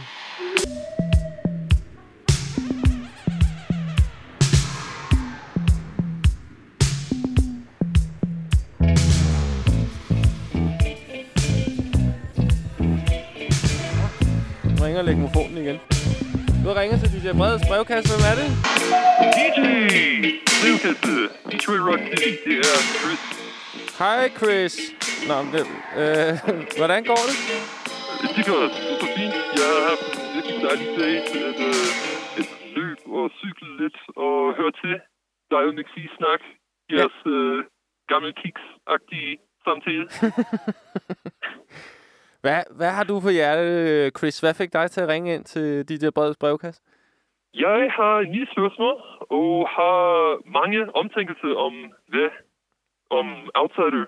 Ringer legmofonen igen. Du har ringet til DJ Breds brevkasse. Hvem er det? DJ! Brevkasse. Detroit Rock City. Det er Chris. Hej, Chris. Nå, men, øh, hvordan går det? Det går super fint. Jeg har haft en virkelig dejlig dag at, øh, et løb og cykle lidt og høre til. Der er jo ikke sige snak. Jeres øh, gamle kiks-agtige samtale. Hvad, hvad har du på hjerte, Chris? Hvad fik dig til at ringe ind til DJ Breds brevkasse? Jeg har en lille spørgsmål, og har mange omtænkelser om hvad? Om outsider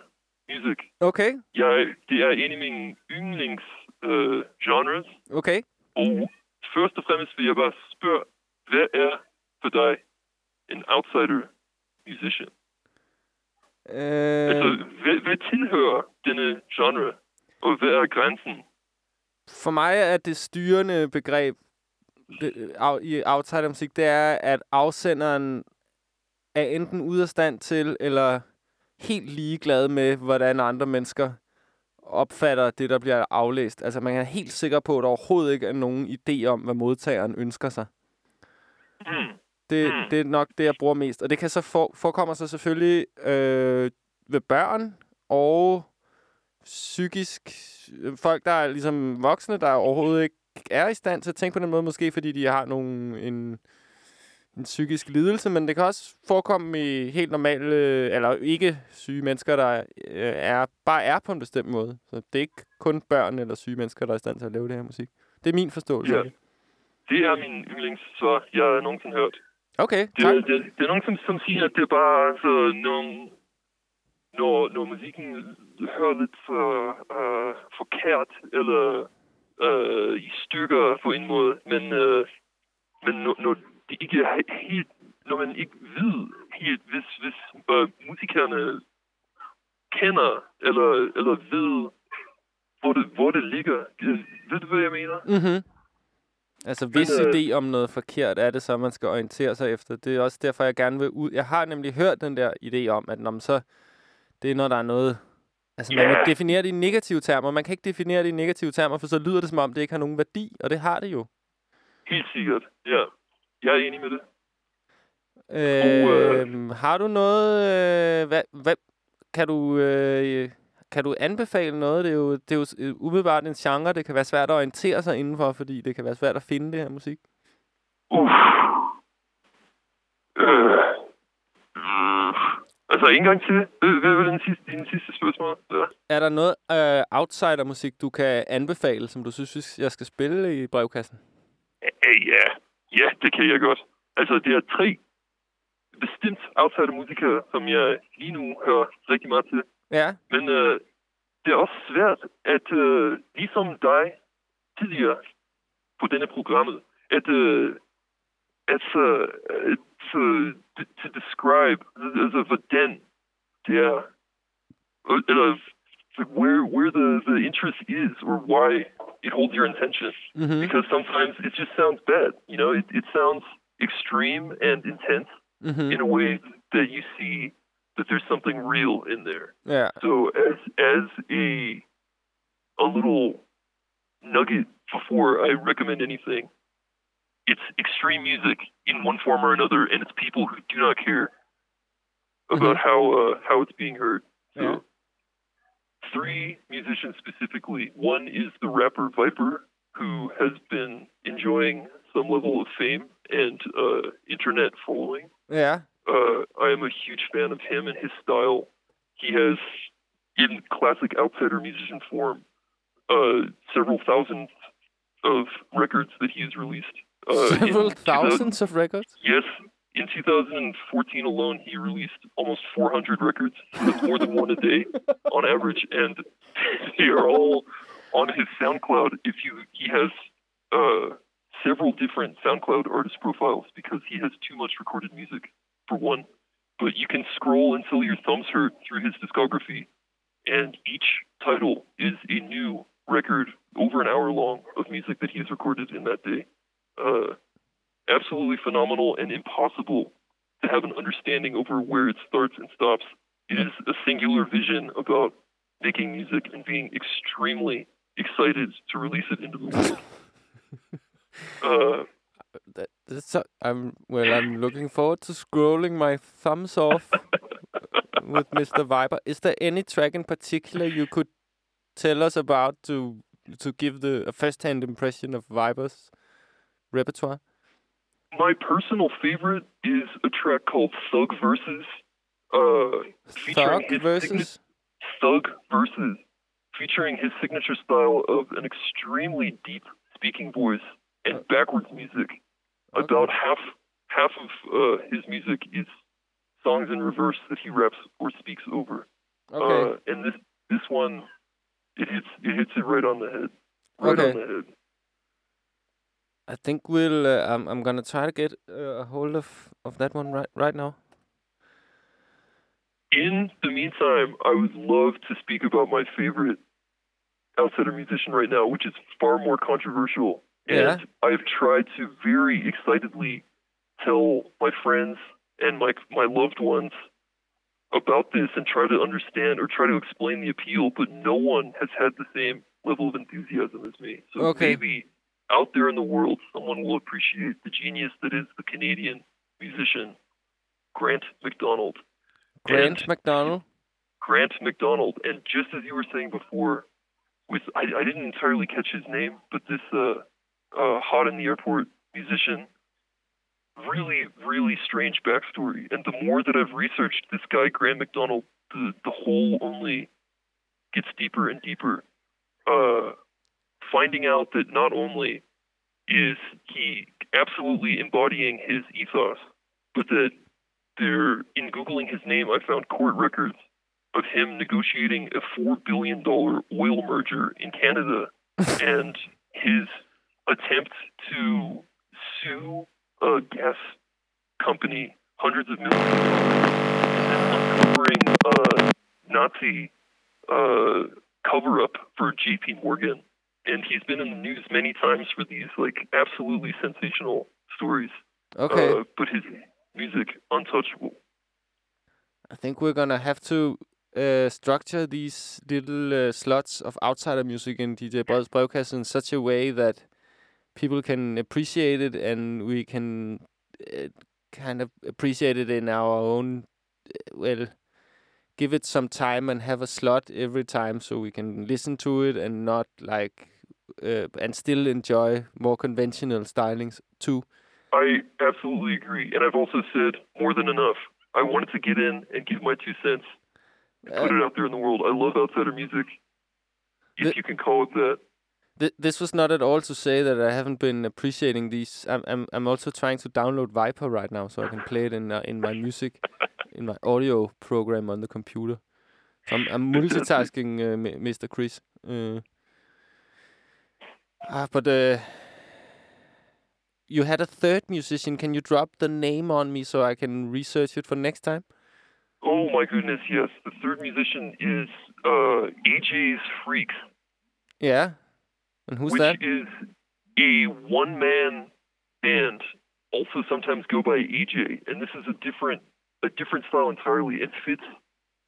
music. Okay, Jeg, det er en af mine yndlings øh, genres. okay. Og først og fremmest vil jeg bare spørge, hvad er for dig en outsider musician? Øh, Altså, hvad, hvad tilhører denne genre? Og hvad er grænsen? for mig er det styrende begreb det, af, i outsidermusik, det er, at afsenderen er enten ude af stand til, eller helt ligeglad med, hvordan andre mennesker opfatter det, der bliver aflæst. Altså, man er helt sikker på, at der overhovedet ikke er nogen idé om, hvad modtageren ønsker sig. Mm. Det, det er nok det, jeg bruger mest. Og det kan så for, forekommer sig selvfølgelig øh, ved børn og psykisk øh, folk, der er ligesom voksne, der overhovedet ikke er i stand til at tænke på den måde, måske fordi de har nogle, en, en psykisk lidelse, men det kan også forekomme i helt normale, eller ikke syge mennesker, der øh, er, bare er på en bestemt måde. Så det er ikke kun børn eller syge mennesker, der er i stand til at lave det her musik. Det er min forståelse. Ja. det. Er min yndlings, så jeg har nogensinde hørt. Okay, Det, tak. det, det, det er nogen, som, som siger, at det er bare altså, nogle, når, når musikken hører lidt uh, uh, forkert, eller uh, i stykker på en måde, men, uh, men når, når det ikke he- helt, når man ikke ved helt, hvis, hvis uh, musikerne kender, eller, eller ved, hvor det, hvor det ligger. Øh, Ved du, hvad jeg mener? Mm-hmm. Altså, hvis øh, idé om noget forkert er det så, man skal orientere sig efter. Det er også derfor, jeg gerne vil ud. Jeg har nemlig hørt den der idé om, at når man så, det er, når der er noget... Altså, man Ja. vil definere det i negative termer. Man kan ikke definere det i negative termer, for så lyder det, som om det ikke har nogen værdi, og det har det jo. Helt sikkert, ja. Jeg er enig med det. Øh, øh, har du noget... Øh, hvad, hvad, kan du... Øh, kan du anbefale noget? Det er jo, det er jo øh, umiddelbart en genre, det kan være svært at orientere sig indenfor, fordi det kan være svært at finde det her musik. Uff. Øh. Mm. Altså, en gang til. Hvad var den sidste, din sidste spørgsmål? Ja. Er der noget øh, outsider-musik, du kan anbefale, som du synes, jeg skal spille i brevkassen? Øh, ja. Ja, det kan jeg godt. Altså, det er tre bestemt outsider musikere, som jeg lige nu hører rigtig meget til. Ja. Men øh, det er også svært at, øh, ligesom dig tidligere på denne programmet, at, øh, at, øh, at øh, to describe, altså hvordan det er, øh, eller where, where the, the interest is or why it holds your attention. Mm-hmm. Because sometimes it just sounds bad, you know, it, it sounds extreme and intense Mm-hmm. in a way that you see that there's something real in there. Ja. So as as a a little nugget before I recommend anything, it's extreme music in one form or another, and it's people who do not care about how uh, how it's being heard. So Yeah. Three musicians specifically. One is the rapper Viper, who has been enjoying some level of fame and uh, internet following. Yeah. Uh, I am a huge fan of him and his style. He has, in classic outsider musician form, uh, several thousands of records that he has released. Uh, Several thousands of records? Yes. In 2014 alone, he released almost 400 records. More than one a day on average, and they are all on his SoundCloud. If you, he has uh, several different SoundCloud artist profiles because he has too much recorded music for one. But you can scroll until your thumbs hurt through his discography, and each title is a new record over an hour long of music that he has recorded in that day. Uh, absolutely phenomenal and impossible to have an understanding over where it starts and stops. It is a singular vision about making music and being extremely excited to release it into the world. uh, That, that's so, I'm well. I'm looking forward to scrolling my thumbs off with Mr. Viper. Is there any track in particular you could tell us about to to give the a first-hand impression of Viper's repertoire? My personal favorite is a track called Thug Versus. Uh, Thug versus. signa- Thug Versus. featuring his signature style of an extremely deep speaking voice and backwards music. About half half of uh, his music is songs in reverse that he raps or speaks over. Okay. Uh, and this this one, it hits it hits it right on the head. Right Okay. on the head. I think we'll. Uh, I'm. I'm gonna try to get uh, a hold of of that one right right now. In the meantime, I would love to speak about my favorite outsider musician right now, which is far more controversial And Yeah. I've tried to very excitedly tell my friends and my my loved ones about this and try to understand or try to explain the appeal, but no one has had the same level of enthusiasm as me. So Okay. maybe out there in the world, someone will appreciate the genius that is the Canadian musician Grant McDonald. Grant And- McDonald. Grant McDonald. And just as you were saying before, with I, I didn't entirely catch his name, but this uh, uh, hot in the airport musician, really, really strange backstory. And the more that I've researched this guy, Grant McDonald, the the hole only gets deeper and deeper. Uh, finding out that not only is he absolutely embodying his ethos, but that there, in googling his name, I found court records of him negotiating a four billion dollar oil merger in Canada, and his attempt to sue a gas company hundreds of millions of dollars, uncovering a Nazi uh, cover up for J.P. Morgan, and he's been in the news many times for these like absolutely sensational stories. Okay. Uh, but his music untouchable. I think we're gonna have to uh, structure these little uh, slots of outsider music in DJ Breds brevkasse in such a way that people can appreciate it and we can uh, kind of appreciate it in our own uh, well give it some time and have a slot every time so we can listen to it and not like uh, and still enjoy more conventional stylings too. I absolutely agree, and I've also said more than enough. I wanted to get in and give my two cents, and put it out there in the world. I love outsider music, if The- you can call it that. Th- this was not at all to say that I haven't been appreciating these. I'm I'm I'm also trying to download Viper right now so I can play it in uh, in my music, in my audio program on the computer. So I'm, I'm multitasking, uh, Mr. Chris. Uh, ah, but uh, you had a third musician. Can you drop the name on me so I can research it for next time? Oh my goodness, yes. The third musician is uh, AJ's Freaks, Yeah, and who's which that? is a one-man band. Also, sometimes go by AJ, and this is a different a different style entirely. It fits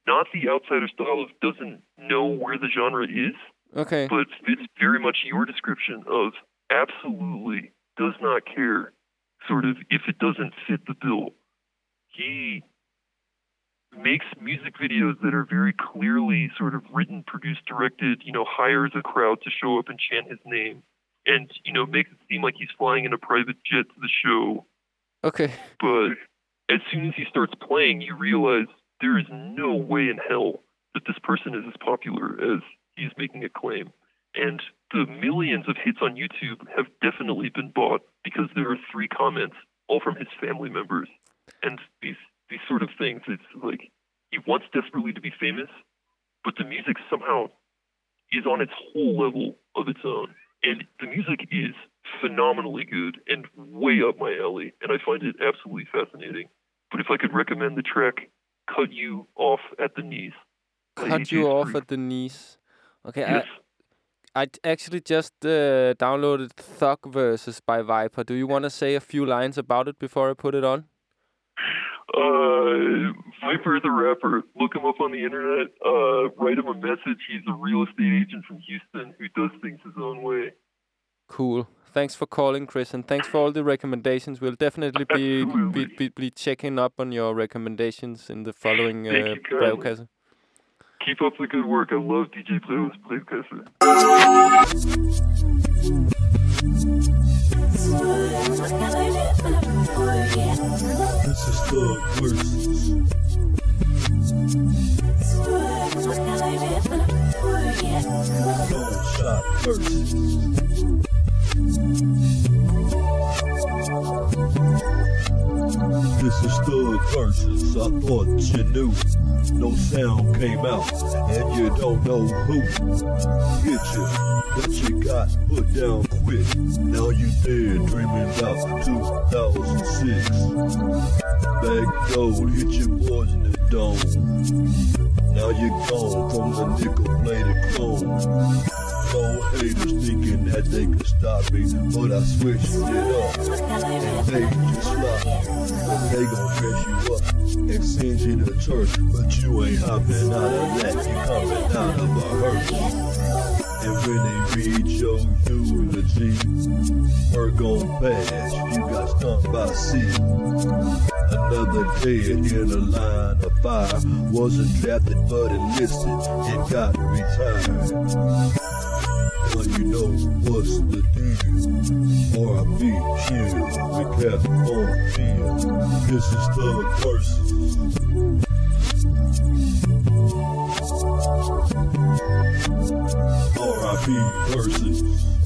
not the outsider style of doesn't know where the genre is, Okay. but fits very much your description of absolutely does not care, sort of, if it doesn't fit the bill. He makes music videos that are very clearly sort of written, produced, directed, you know, hires a crowd to show up and chant his name, and, you know, makes it seem like he's flying in a private jet to the show. Okay. But as soon as he starts playing, you realize there is no way in hell that this person is as popular as he's making a claim. And the millions of hits on YouTube have definitely been bought because there are three comments, all from his family members. And these these sort of things, it's like he wants desperately to be famous, but the music somehow is on its whole level of its own. And the music is phenomenally good and way up my alley, and I find it absolutely fascinating. But if I could recommend the track Cut You Off at the Knees. Cut you off at the knees. Okay, Yes. I I actually just uh, downloaded Thug Verses by Viper. Do you want to say a few lines about it before I put it on? Uh, Viper the rapper. Look him up on the internet. Uh, write him a message. He's a real estate agent from Houston who does things his own way. Cool. Thanks for calling, Chris, and thanks for all the recommendations. We'll definitely be be, be, be checking up on your recommendations in the following uh, brevkasse. Keep up the good work. I love DJ Playhouse Playcaster. This is Thug versus Shot This is Thug versus I thought you knew. No sound came out, and you don't know who hit you. But you got put down quick. Now you dead, dreaming about 2006. Bag gold hit your boys in the dome. Now you're gone from the nickel plated chrome. Cold haters thinking that they can stop me, but I switched it up made you slop. But they gon' dress you up and send you to church, but you ain't hopping out of that, you coming out of a hearse. And when they read your eulogy, work on pass, you got stung by sea. Another dead in a line of fire. Wasn't drafted but enlisted and got retired what's the deal? RIP, chill, the cat on feel. This is the verse. R.I.P. Percy.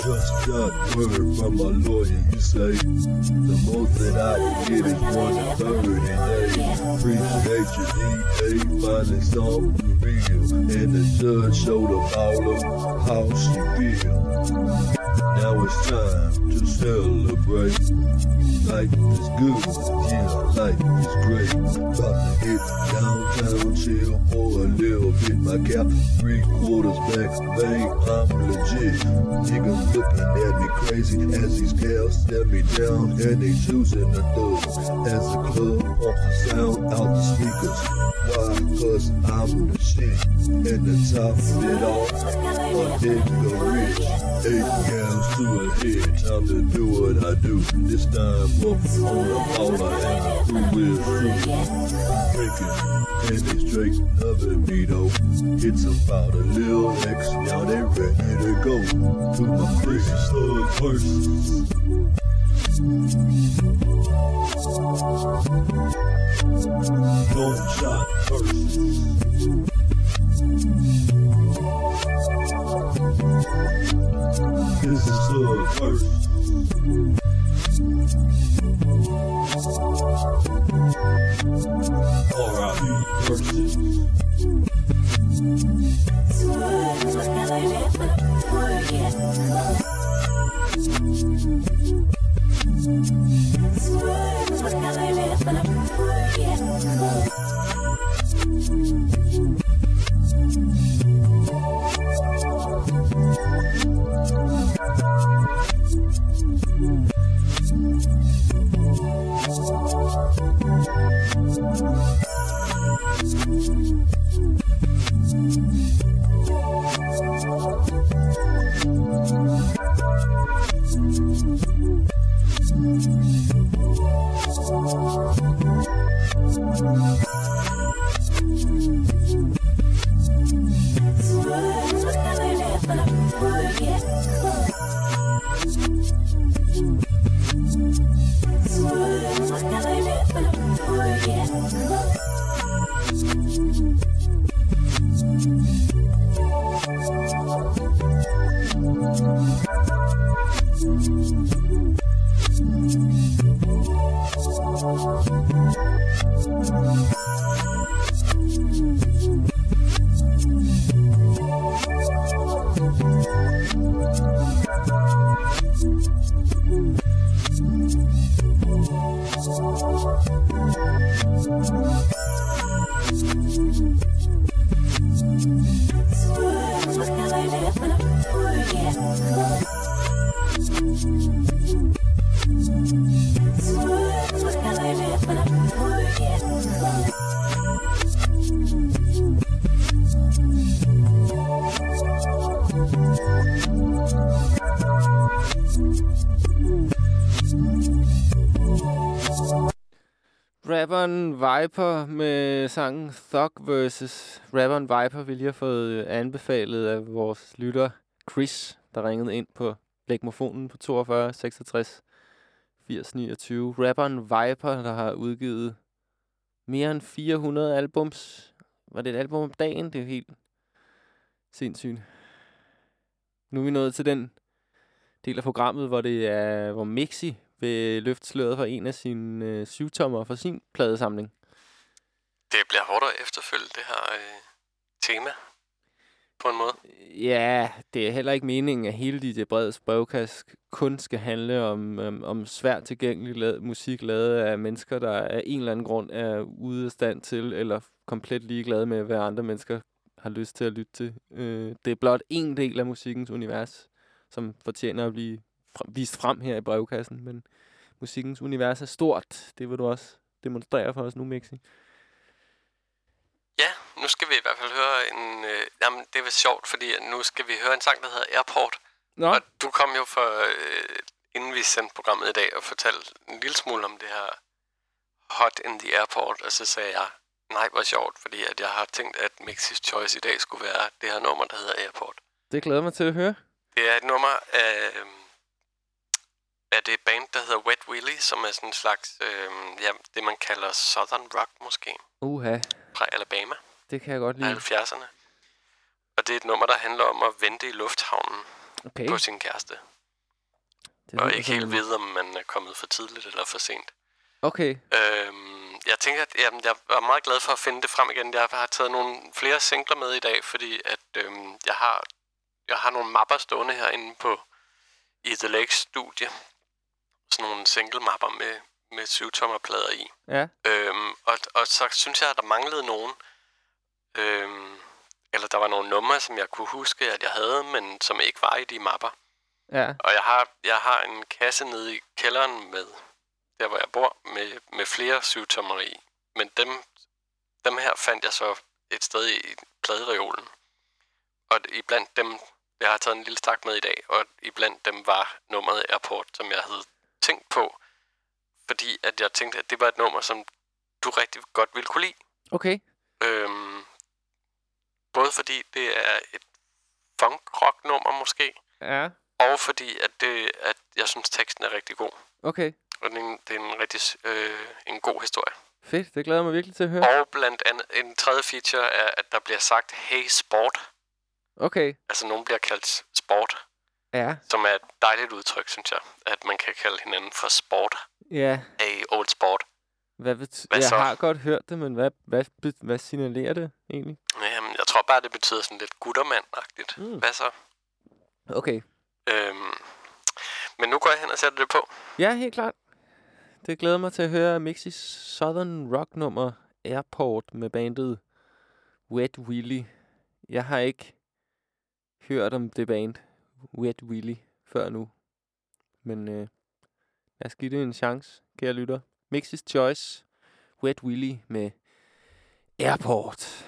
Just got word from my lawyer. You say the most that I get is one thirty days. Appreciate your DA, finally something real. And the judge showed up all of how she feel. Now it's time to celebrate. Life is good, yeah, life is great. About to hit downtown, chill for a little bit. My cap three quarters back, babe, I'm legit. Niggas looking at me crazy as these gals stare me down and they choosing the thug. As the club pumps the sound out the speakers. Cause I'm the shit. And the top of it all, a the rich. Eight gals to a head, time to do what I do. This time up on a baller and a crew will through. Drinking and they straight loving me though. It's about a little X, now they ready to go. To my crazy thug verses. Long shot verses. This is thug verses. R.I.P. verses. Thug vs. Rapperen Viper, vi lige har fået øh, anbefalet af vores lytter Chris, der ringede ind på lægmofonen på 42 66 80 29. Rapperen Viper, der har udgivet mere end 400 albums. Var det et album om dagen? Det er helt sindssygt. Nu er vi nået til den del af programmet, hvor det er, hvor Mixi vil løfte sløret for en af sine øh, syvtommer for sin pladesamling. Det bliver hårdt at efterfølge det her øh, tema. på en måde. Ja, det er heller ikke meningen, at hele DJ Breds brevkast kun skal handle om, um, om svært tilgængelig la- musik lavet af mennesker, der af en eller anden grund er ude af stand til, eller komplet ligeglade med, hvad andre mennesker har lyst til at lytte til. Øh, det er blot en del af musikkens univers, som fortjener at blive fr- vist frem her i brevkassen, men musikkens univers er stort. Det vil du også demonstrere for os nu, Mixi. Nu skal vi i hvert fald høre en... Øh, jamen, det er sjovt, fordi nu skal vi høre en sang, der hedder Airport. Nå, Og du kom jo for, øh, inden vi sendte programmet i dag, og fortalte en lille smule om det her Hot in the Airport, og så sagde jeg, nej, hvor sjovt, fordi at jeg har tænkt, at Mixis Choice i dag skulle være det her nummer, der hedder Airport. det glæder mig til at høre. Det er et nummer af, af det band, der hedder Wet Willy, som er sådan en slags, øh, ja, det man kalder Southern Rock måske, Uha, fra Alabama det kan jeg godt lide. 70'erne. Og det er et nummer, der handler om at vente i lufthavnen Okay, på sin kæreste. det Og ikke helt en- ved, om man er kommet for tidligt eller for sent. Okay, Øhm, jeg tænker, at jamen, jeg var meget glad for at finde det frem igen. Jeg har taget nogle flere singler med i dag, fordi at øhm, jeg har jeg har nogle mapper stående herinde på i The Lakes studie. Sådan nogle single mapper med, med syvtommerplader i. ja. Øhm, og, og så synes jeg, at der manglede nogen. Øhm, eller der var nogle numre, som jeg kunne huske, at jeg havde, men som ikke var i de mapper. Ja, Og jeg har, jeg har en kasse nede i kælderen med, der hvor jeg bor, med, med flere syvtommer i. Men dem, dem her fandt jeg så et sted i pladereolen. Og iblandt dem, jeg har taget en lille stak med i dag, og iblandt dem var nummeret Airport, som jeg havde tænkt på. Fordi at jeg tænkte, at det var et nummer, som du rigtig godt ville kunne lide. okay. Øhm, både fordi det er et funk-rock-nummer måske, Ja, og fordi at, det, at jeg synes, teksten er rigtig god. okay. Og det er en, det er en rigtig øh, en god historie. Fedt, det glæder jeg mig virkelig til at høre. Og blandt andet, en tredje feature er, at der bliver sagt, hey sport. Okay, Altså nogen bliver kaldt sport, ja. som er et dejligt udtryk, synes jeg. At man kan kalde hinanden for sport. Ja, Hey, old sport. Hvad bet- Hvad jeg så? har godt hørt det, men hvad, hvad, hvad, signalerer det egentlig? Jamen, jeg tror bare, det betyder sådan lidt guttermand-agtigt. Mm. Hvad så? Okay. Øhm, men nu går jeg hen og sætter det på. Ja, helt klart. Det glæder mig til at høre Mixis Southern Rock nummer Airport med bandet Wet Willy. Jeg har ikke hørt om det band Wet Willy før nu. Men øh, lad os give det en chance, kære lytter. Mixis Choice Wet Willy med Airport.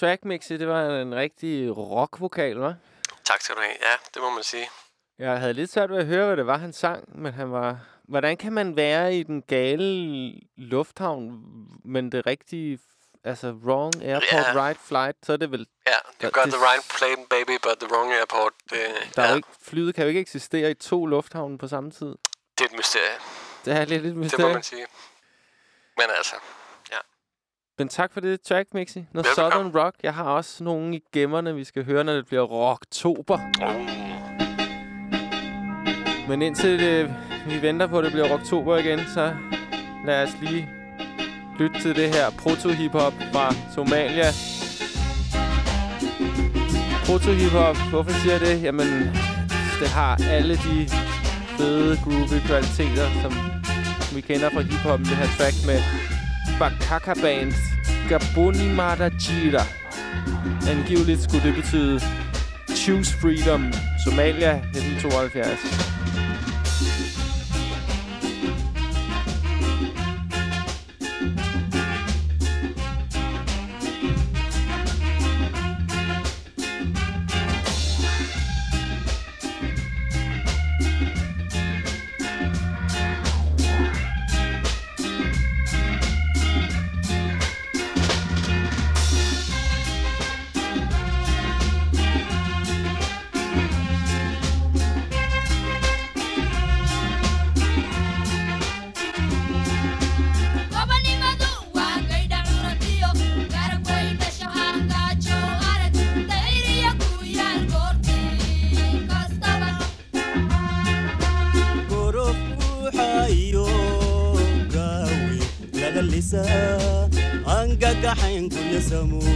Fedt track, Mixi. Det var en rigtig rockvokal, hva'? Tak skal du have. Ja, det må man sige. Jeg havde lidt svært ved at høre, hvad det var, han sang, men han var... Hvordan kan man være i den gale lufthavn, men det rigtige... Altså, wrong airport, Ja. right flight, så er det vel... Ja, Der- you got det- the right plane, baby, but the wrong airport. Det, Der er ja, jo ikke, flyet kan jo ikke eksistere i to lufthavne på samme tid. det er et mysterie. Det er lidt et Det må mysterie. man sige. Men altså, Men tak for det track, Mixi. Noget Velbekomme. Southern Rock. Jeg har også nogle i gemmerne, vi skal høre, når det bliver rocktober. oh, Men indtil det, vi venter på, at det bliver rocktober igen, så lad os lige lytte til det her proto-hip-hop fra Somalia. Proto-hip-hop, hvorfor siger jeg det? Jamen, det har alle de fede, groovy kvaliteter, som vi kender fra hip-hoppen. Det her track med Bakaka Bands Gaboni Madajira. Angiveligt skulle det betyde Choose Freedom, Somalia 1972. conheçamos.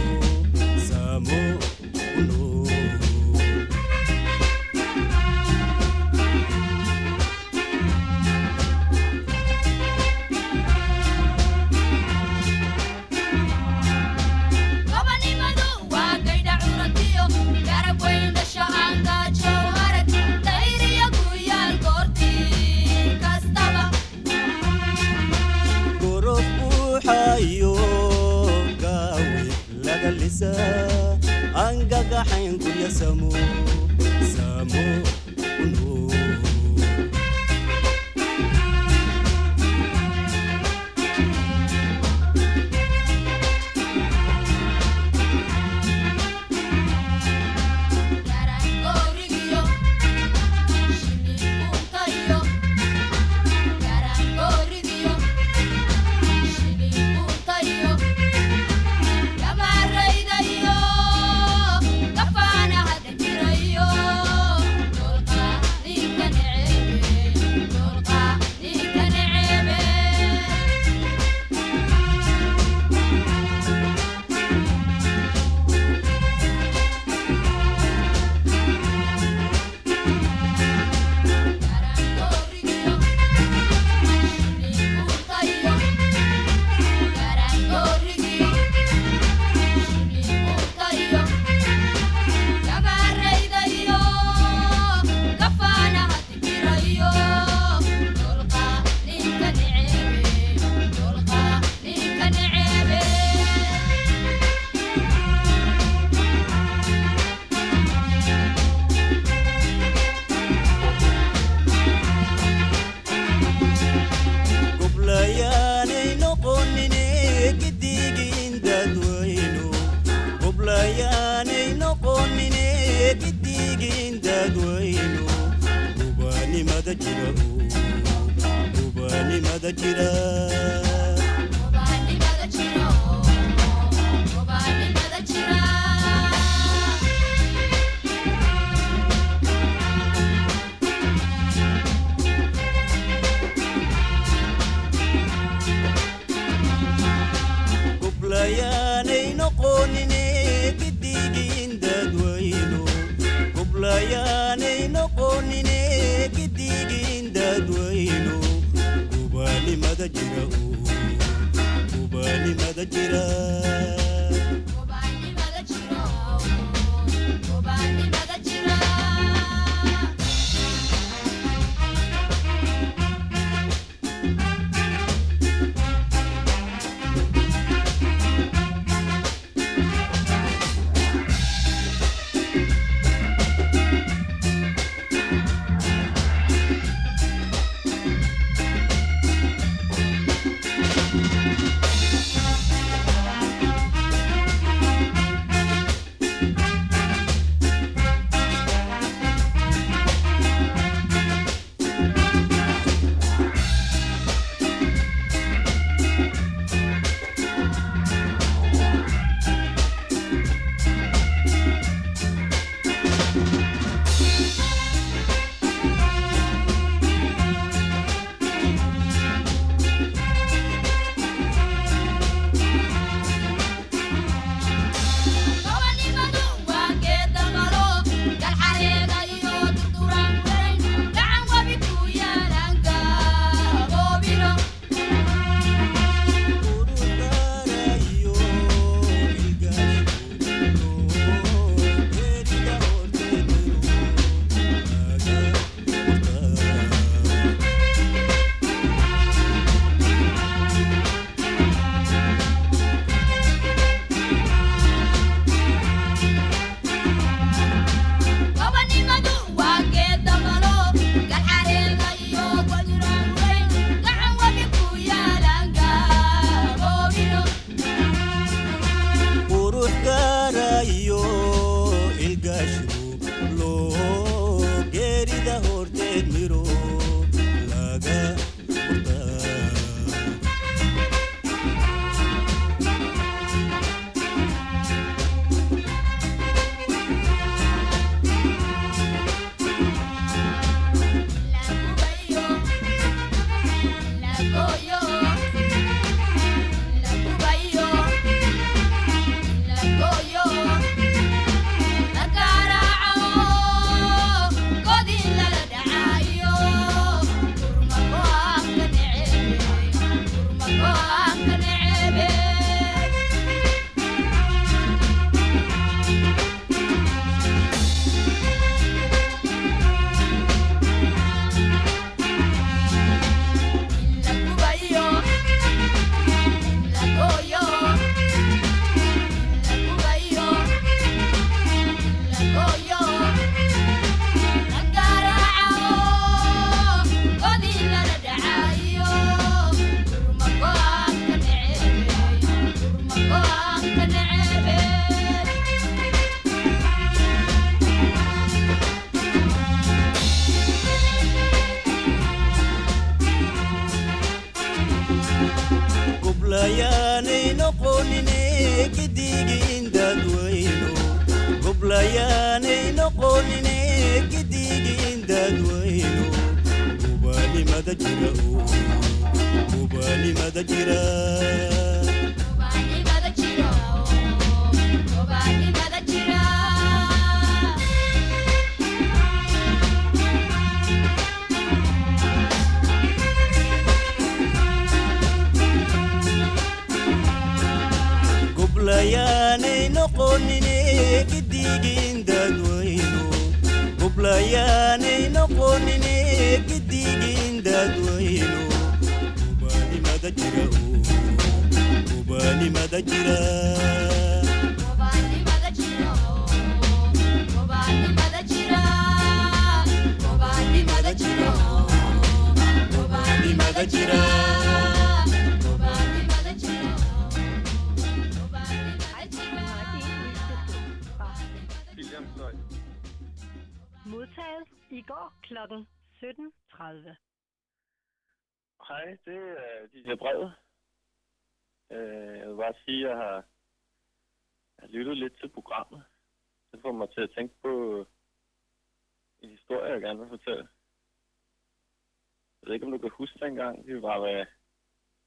Dengang, vi var ved,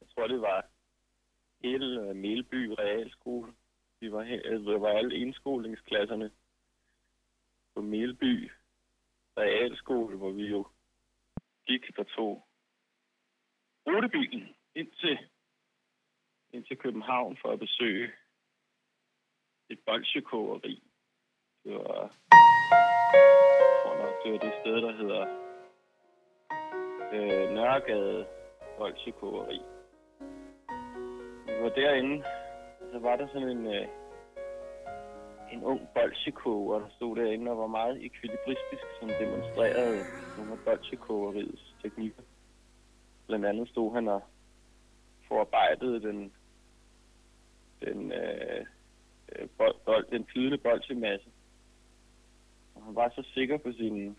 jeg tror, det var hele øh, Melby Realskole. Vi var, he- øh, det var alle indskolingsklasserne på Melby Realskole, hvor vi jo gik, der tog rutebilen ind til, ind til København for at besøge et bolsjekogeri. Det var, jeg tror nok, det var det sted, der hedder øh, Nørregade Bolsjekogeri. Vi var derinde, så var der sådan en, øh, en ung bolsjekoger, der stod derinde og var meget ekvilibristisk, som demonstrerede nogle af bolsjekogeriets teknikker. Blandt andet stod han og forarbejdede den, den, øh, øh bold, bold, den flydende bolsjemasse. Og han var så sikker på sin,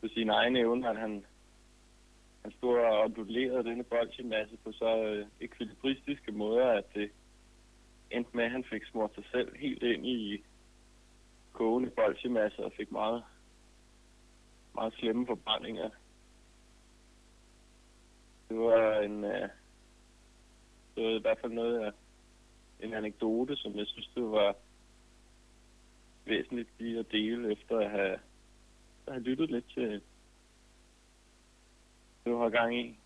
på sin egen evne, at han, han stod og ondulerede denne bolsjemasse på så øh, ekvilibristiske måder, at det endte med, at han fik smurt sig selv helt ind i kogende bolsjemasse og fik meget, meget slemme forbrændinger. Det var en, øh, det var i hvert fald noget af en anekdote, som jeg synes, det var væsentligt lige at dele, efter at have, at have lyttet lidt til det, du har gang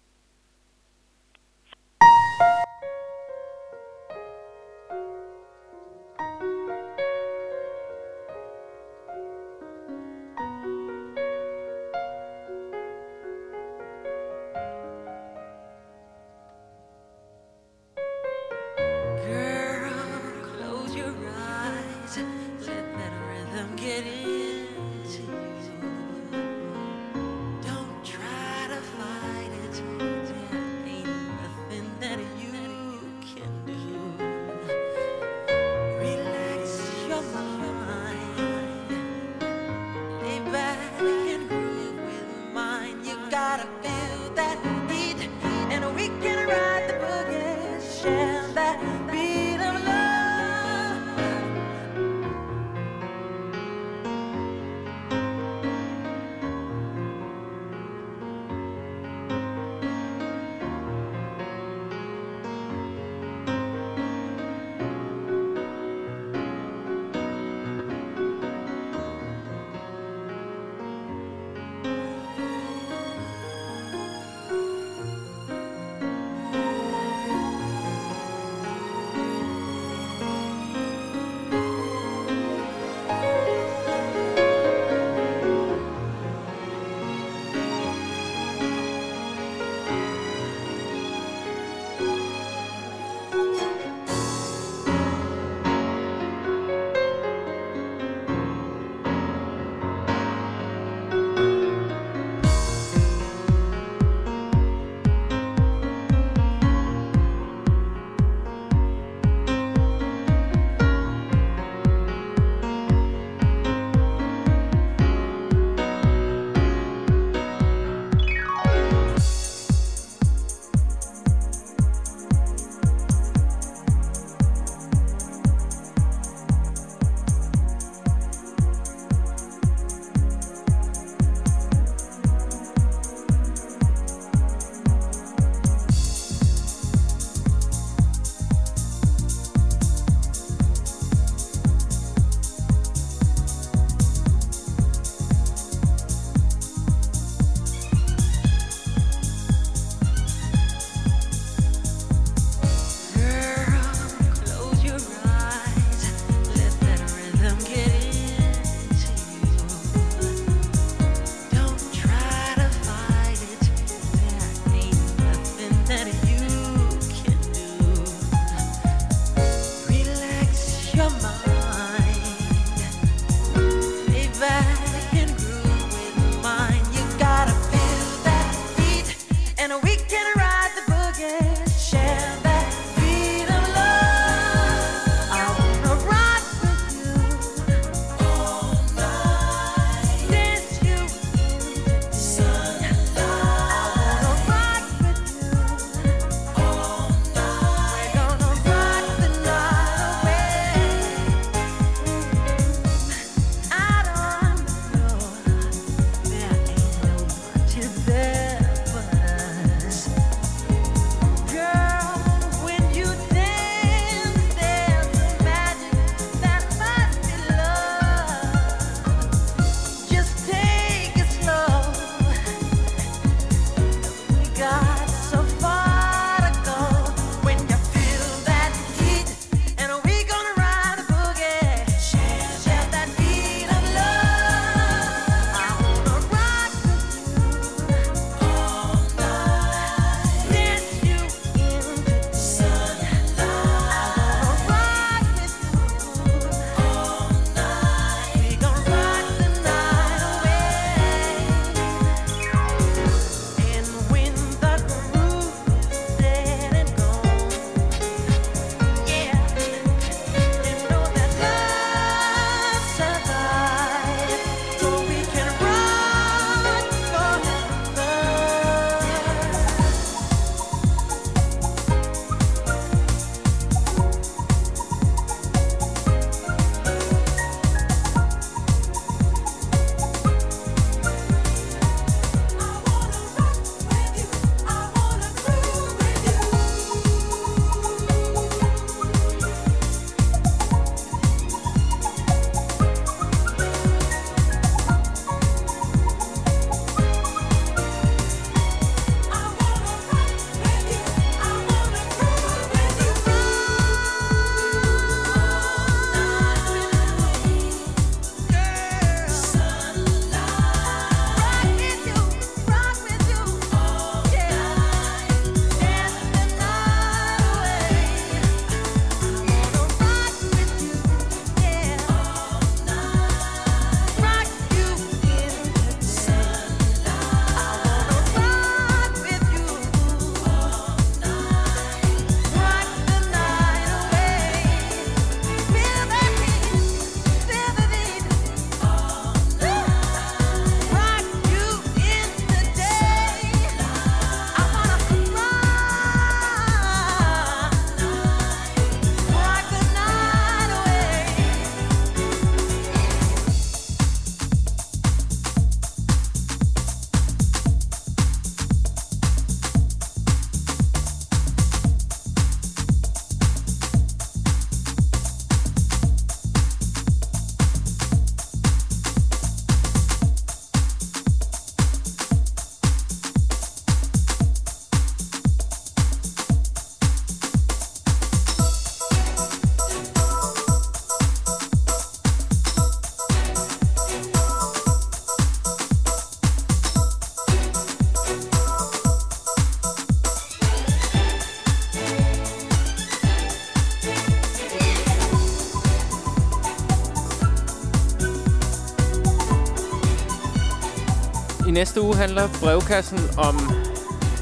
uge handler brevkassen om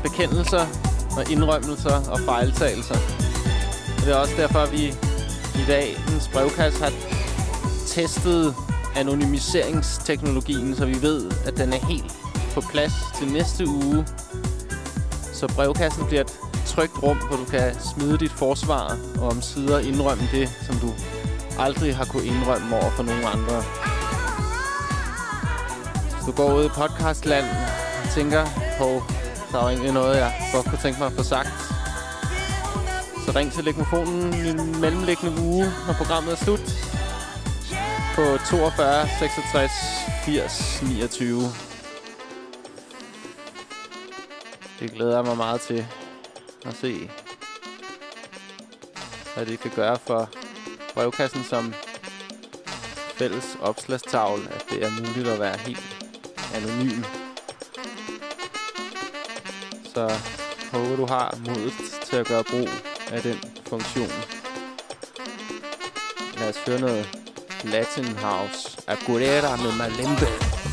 bekendelser og indrømmelser og fejltagelser. Og det er også derfor, at vi i dagens brevkasse har testet anonymiseringsteknologien, så vi ved, at den er helt på plads til næste uge. Så brevkassen bliver et trygt rum, hvor du kan smide dit forsvar og om sider indrømme det, som du aldrig har kunne indrømme over for nogen andre. Går ud i podcastland og tænker på, der er jo egentlig noget, jeg godt kunne tænke mig at få sagt, så ring til Legmofonen i en mellemliggende uge, når programmet er slut. På 42 66 80 29. Det glæder jeg mig meget til at se, hvad det kan gøre for brevkassen som fælles opslagstavl, at det er muligt at være helt anonym. Så håber du har modet til at gøre brug af den funktion. Lad os høre noget Latin House. Agurera med Malembe.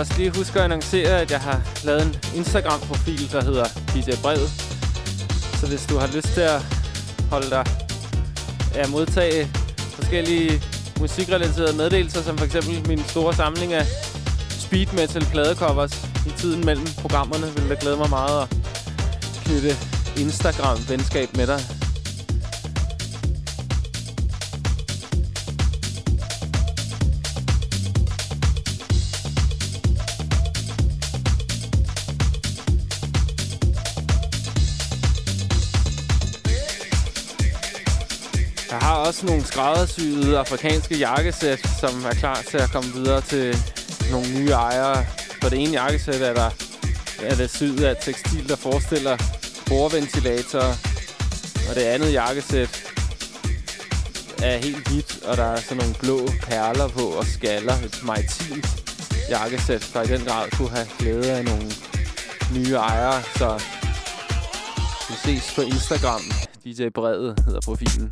Også lige huske at annoncere, at jeg har lavet en Instagram-profil, der hedder DJ Brevet. Så hvis du har lyst til at holde dig at modtage forskellige musikrelaterede meddelelser, som for eksempel min store samling af speed metal pladecovers i tiden mellem programmerne, vil det glæde mig meget at knytte Instagram-venskab med dig. Også nogle skræddersyede afrikanske jakkesæt, som er klar til at komme videre til nogle nye ejere. På det ene jakkesæt er der er det syet af tekstil, der forestiller bordventilatorer. Og det andet jakkesæt er helt hvidt, og der er sådan nogle blå perler på og skaller. Et maritimt jakkesæt, der i den grad kunne have glæde af nogle nye ejere. Så vi ses på Instagram. DJ Brevet hedder profilen.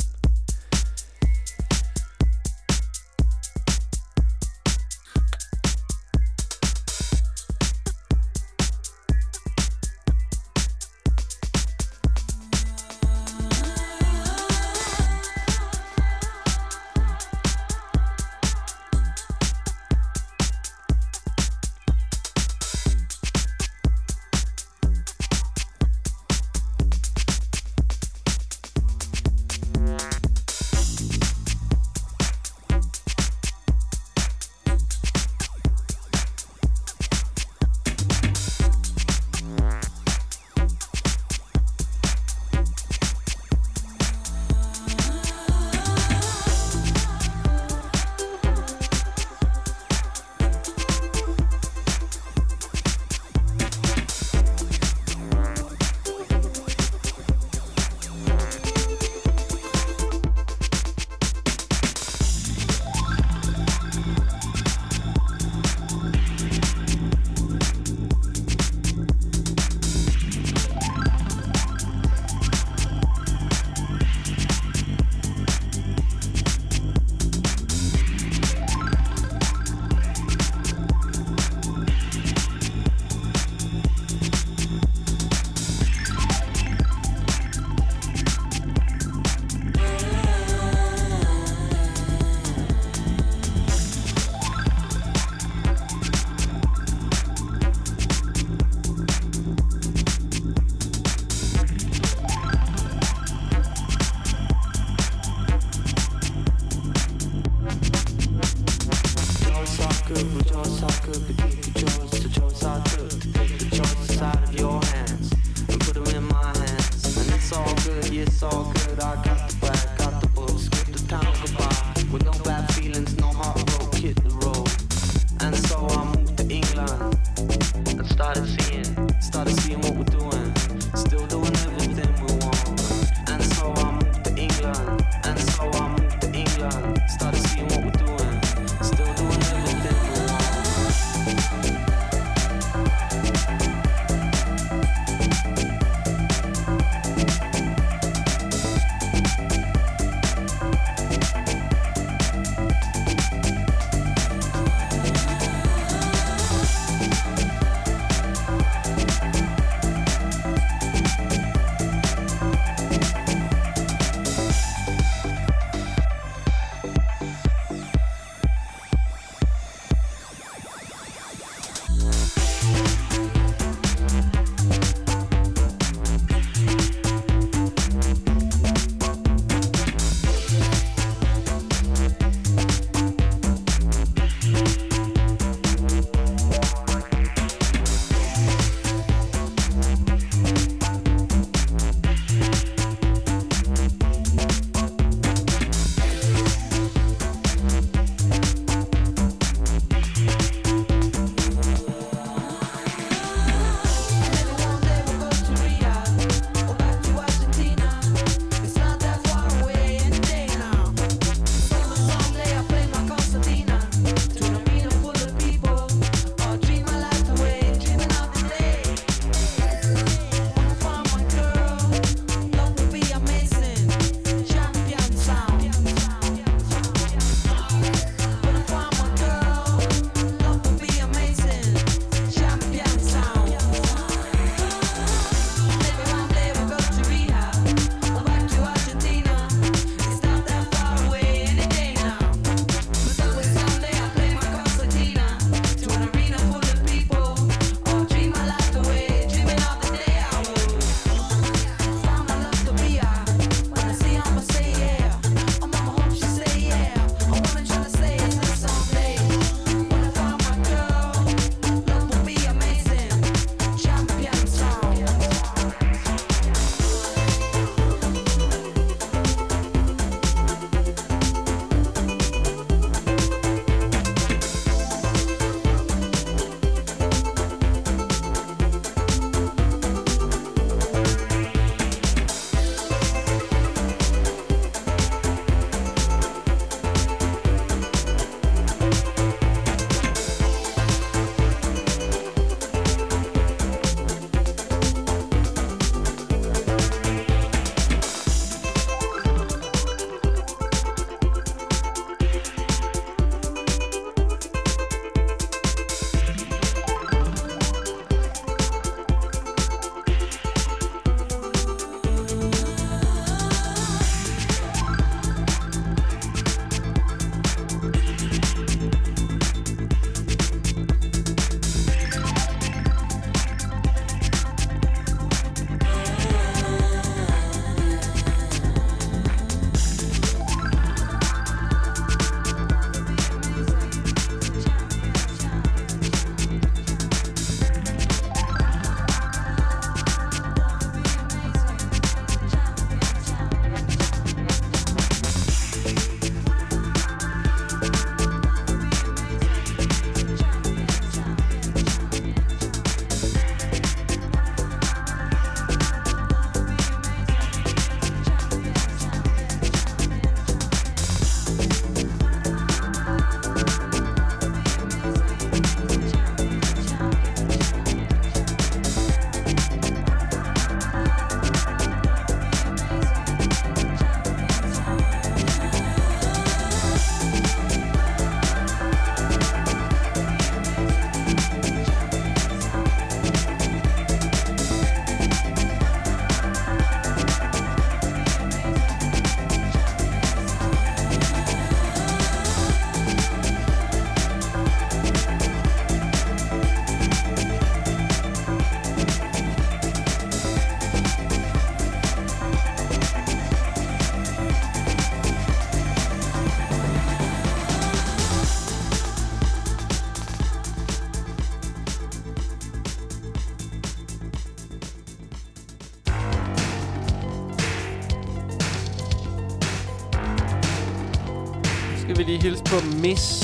Miss.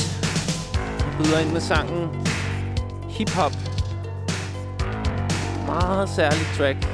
Hun byder ind med sangen Hip Hop. Meget særlig track.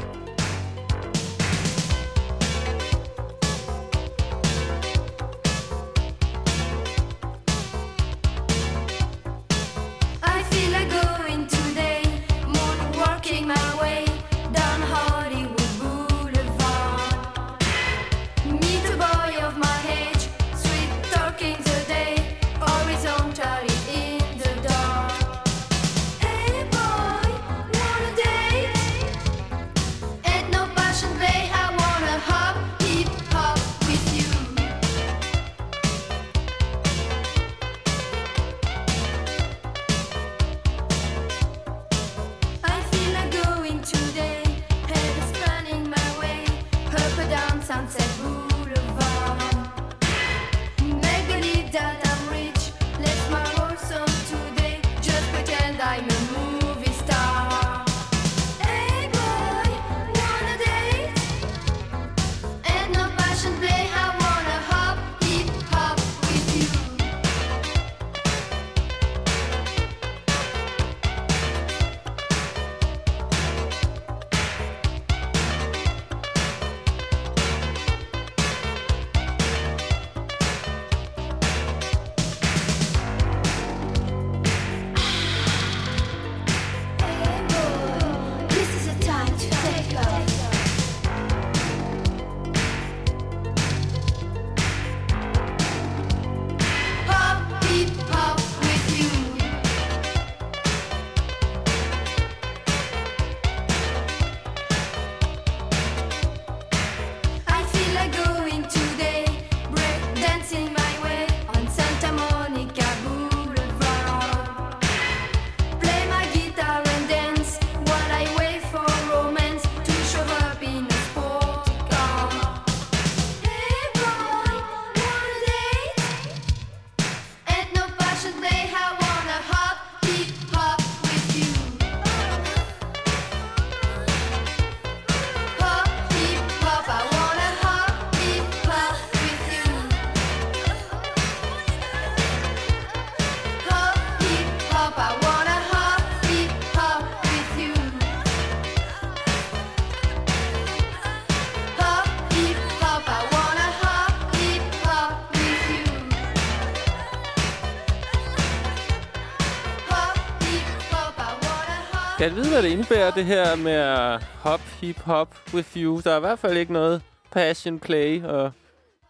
Jeg vide, hvad det indebærer, det her med hop, hip hop with you? Der er i hvert fald ikke noget passion play, og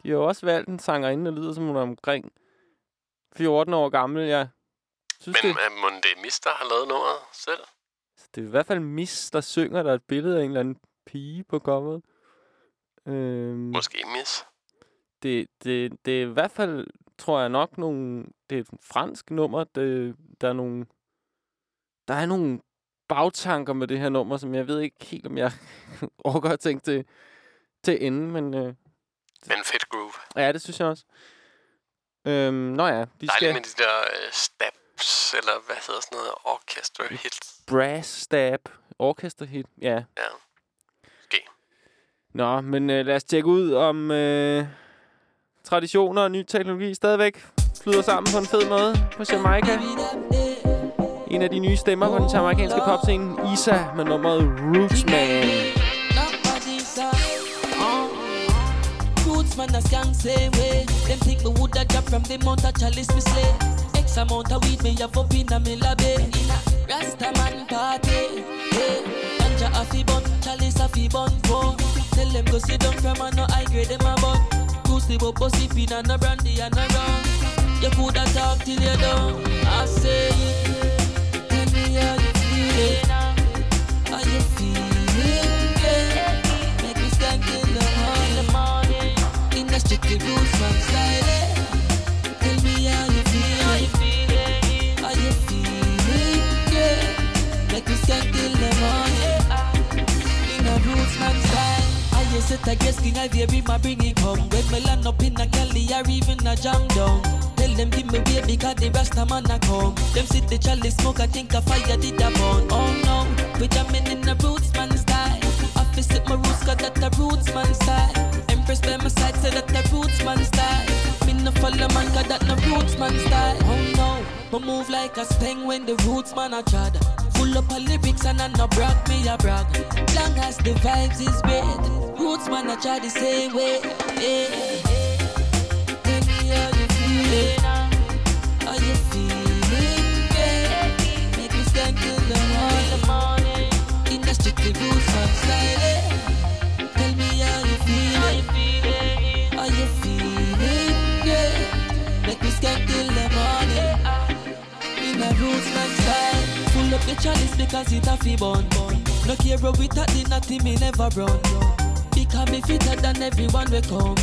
de har jo også valgt en sangerinde, der lyder som hun er omkring 14 år gammel. Jeg synes, Men det, må det er Mister har lavet nummeret selv? det er i hvert fald Miss, der synger. Der er et billede af en eller anden pige på coveret. Øhm, Måske Miss. det, det, det er i hvert fald, tror jeg nok, nogle, det er et fransk nummer. Det, der er nogle, der er nogle bagtanker med det her nummer, som jeg ved ikke helt, om jeg overgår at tænke til, til ende, men øh, Men fedt groove. ja, det synes jeg også. Øhm, nå ja, de Dejligt skal med de der øh, stabs, eller hvad hedder sådan noget, orchestra hits. brass stab, orchester hit, ja. Ja. Måske. Nå, men øh, lad os tjekke ud om øh, traditioner og ny teknologi stadigvæk flyder sammen på en fed måde på Jamaica. En af de nye stemmer på den amerikanske popscene, Isa, med nummeret Rootsman. Roots man a skank same way. Them think me woulda drop from the mount of chalice me slay. X amount of weed me have up inna me labe. Rasta man party. Yeah. Ganja a fi bun, chalice a fi bun for. Tell them go sit down from a no high grade them a bun. Goose the bubble sipping and no brandy and no rum. You coulda talk till you done. I say Make me stand till the morning. In the man style. I yes set a guest king I vary my bring it come. When me land up in a Cali or even a jam down. Tell them give me way because the rasta man a come. Them sit the chalice smoke I think a fire did a burn. Oh no, we jamming in the roots man style. I fi sit my roots cause that the roots man style. Empress by my side say that the roots man style. Me no follow man, cause that no roots man style. Oh no, but move like a speng when the roots man a trad. Full up of lyrics and I no brag, me a brag. Long as the vibes is great, roots man a try the same way. Yeah. Up the chalice because it a fi bun. No care bro, we at the natty me never run. Because me fitter than everyone we come.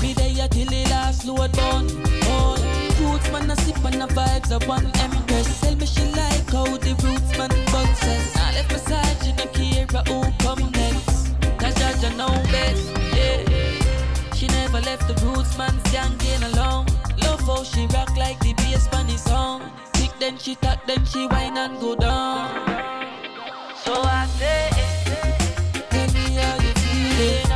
Me there till the last load bun. Oh, roots man a sip and a vibes of one empress. Tell me she like how the roots man bounces. Now left my side, she no care who come next. Cause Jaja know best, yeah. She never left the roots man standing alone. Love how she rock like the bass on his song. Then she talk, then she whine and go down. So I say, tell me how you feeling,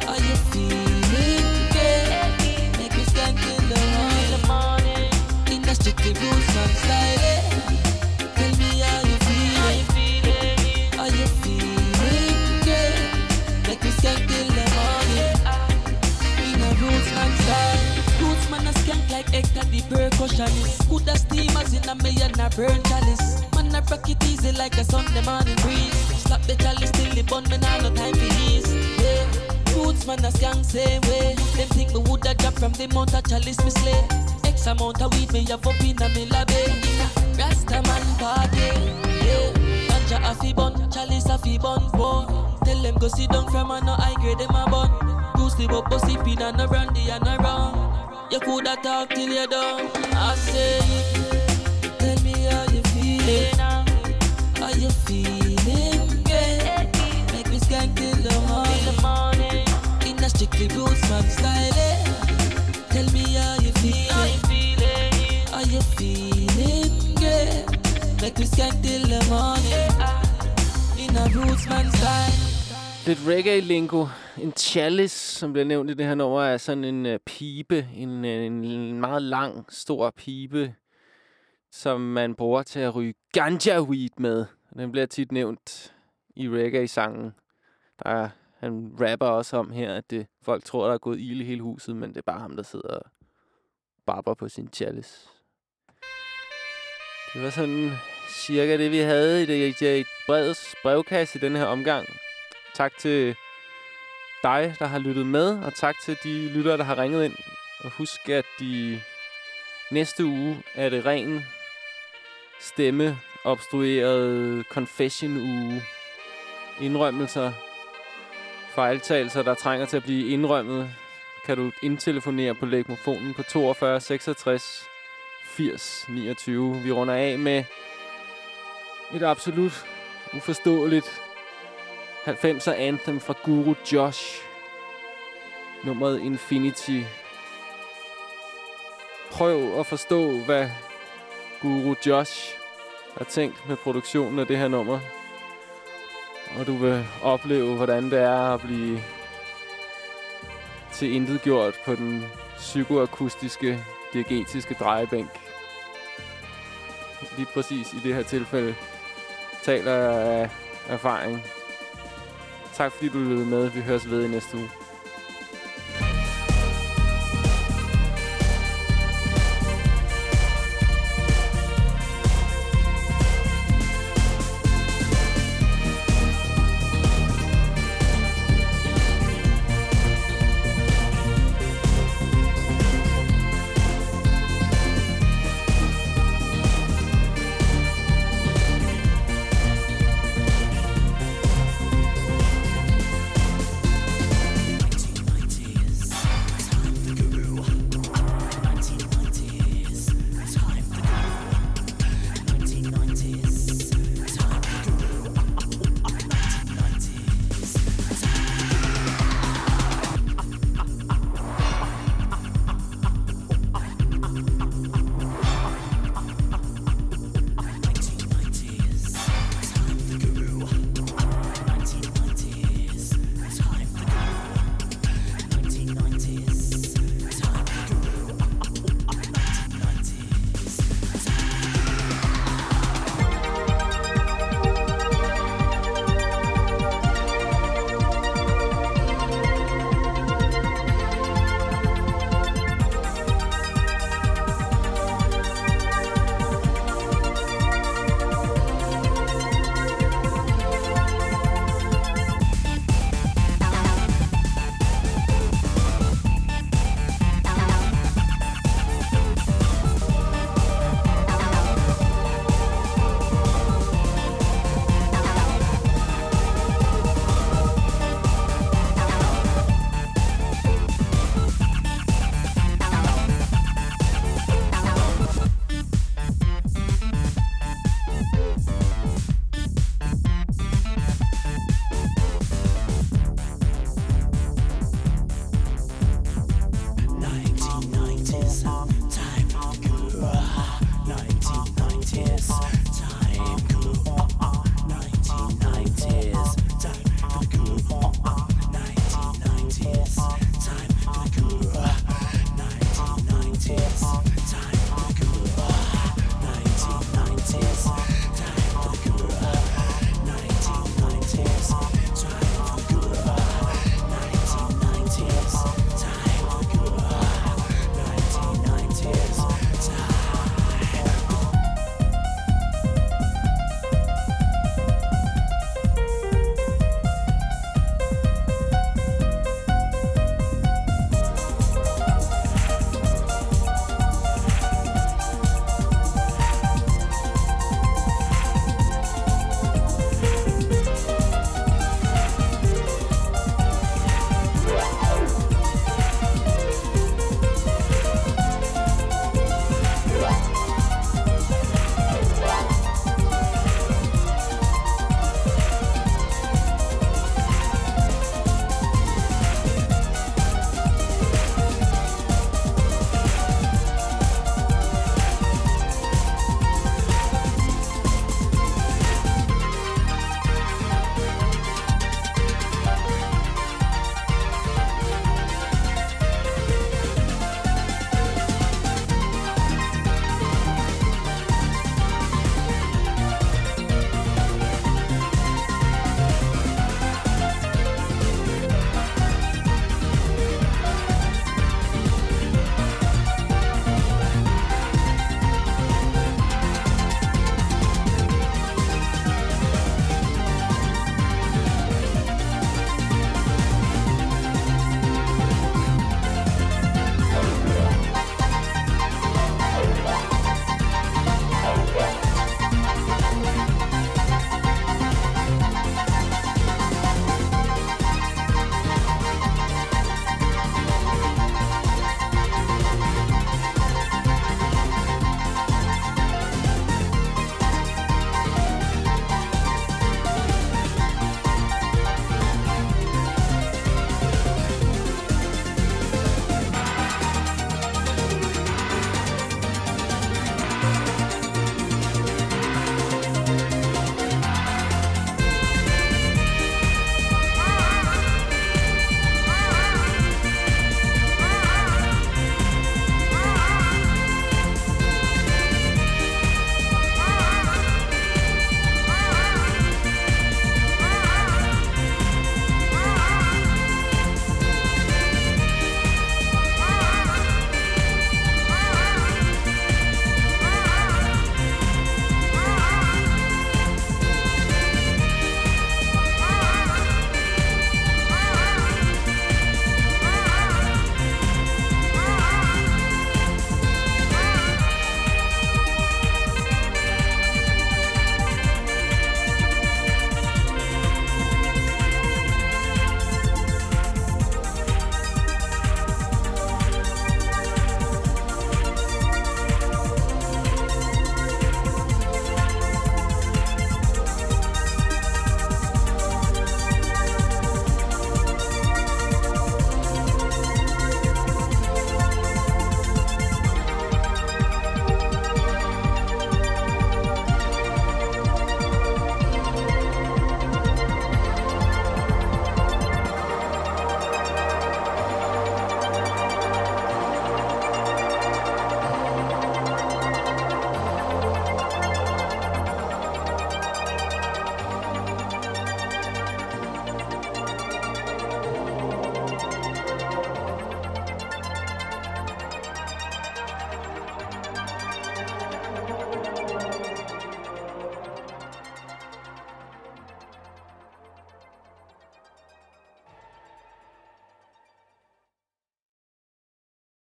how you feeling, yeah. Make me stand till the morning, in the strictly roots man style. Eh? Tell me how you feeling, how you feeling, yeah. Make me stand till the morning, in a roots man style. Roots man a skank like Hector the percussionist. Good as steamers in a million a burn chalice. Man a rock it easy like a Sunday morning breeze. Slap the chalice till the bun, me nah no time for ease. Yeah. Roots man a skank same way. Them think me woulda drop from the mount of chalice me slay. X amount of weed me have up in a me lobby. In a Rasta man party. Yeah. Ganja a fi bun, chalice a fi bun. Boy. Tell them go sit down from a no high grade them a bun. Goose the bubble sipping and a brandy and a rum. You coulda talk till you done. I say, feeling, how you feeling, yeah. Make me skank till the morning, in the strictly roots man style. eh. Tell me how you feeling, how you feeling, yeah. Make me skank till the morning, in a roots man style. Lidt reggae-lingo. En chalice, som bliver nævnt i det her nummer, er sådan en uh, pibe. En, uh, en meget lang, stor pibe, som man bruger til at ryge ganja weed med. Den bliver tit nævnt i reggae-sangen. Der er, han rapper også om her, at det, folk tror, der er gået ild i hele huset, men det er bare ham, der sidder og barber på sin chalice. Det var sådan cirka det, vi havde i det i brevets brevkasse i den her omgang. Tak til dig, der har lyttet med, og tak til de lyttere, der har ringet ind. Og husk, at de næste uge er det ren stemme obstrueret confession uge. Indrømmelser, fejltagelser, der trænger til at blive indrømmet, kan du indtelefonere på lægmofonen på 42 66 80 29. Vi runder af med et absolut uforståeligt 90'er anthem fra Guru Josh. Nummeret Infinity. Prøv at forstå, hvad Guru Josh har tænkt med produktionen af det her nummer. Og du vil opleve, hvordan det er at blive til intet gjort på den psykoakustiske, diegetiske drejebænk. Lige præcis i det her tilfælde taler jeg af erfaring. Tak fordi du lyttede med. Vi høres ved i næste uge.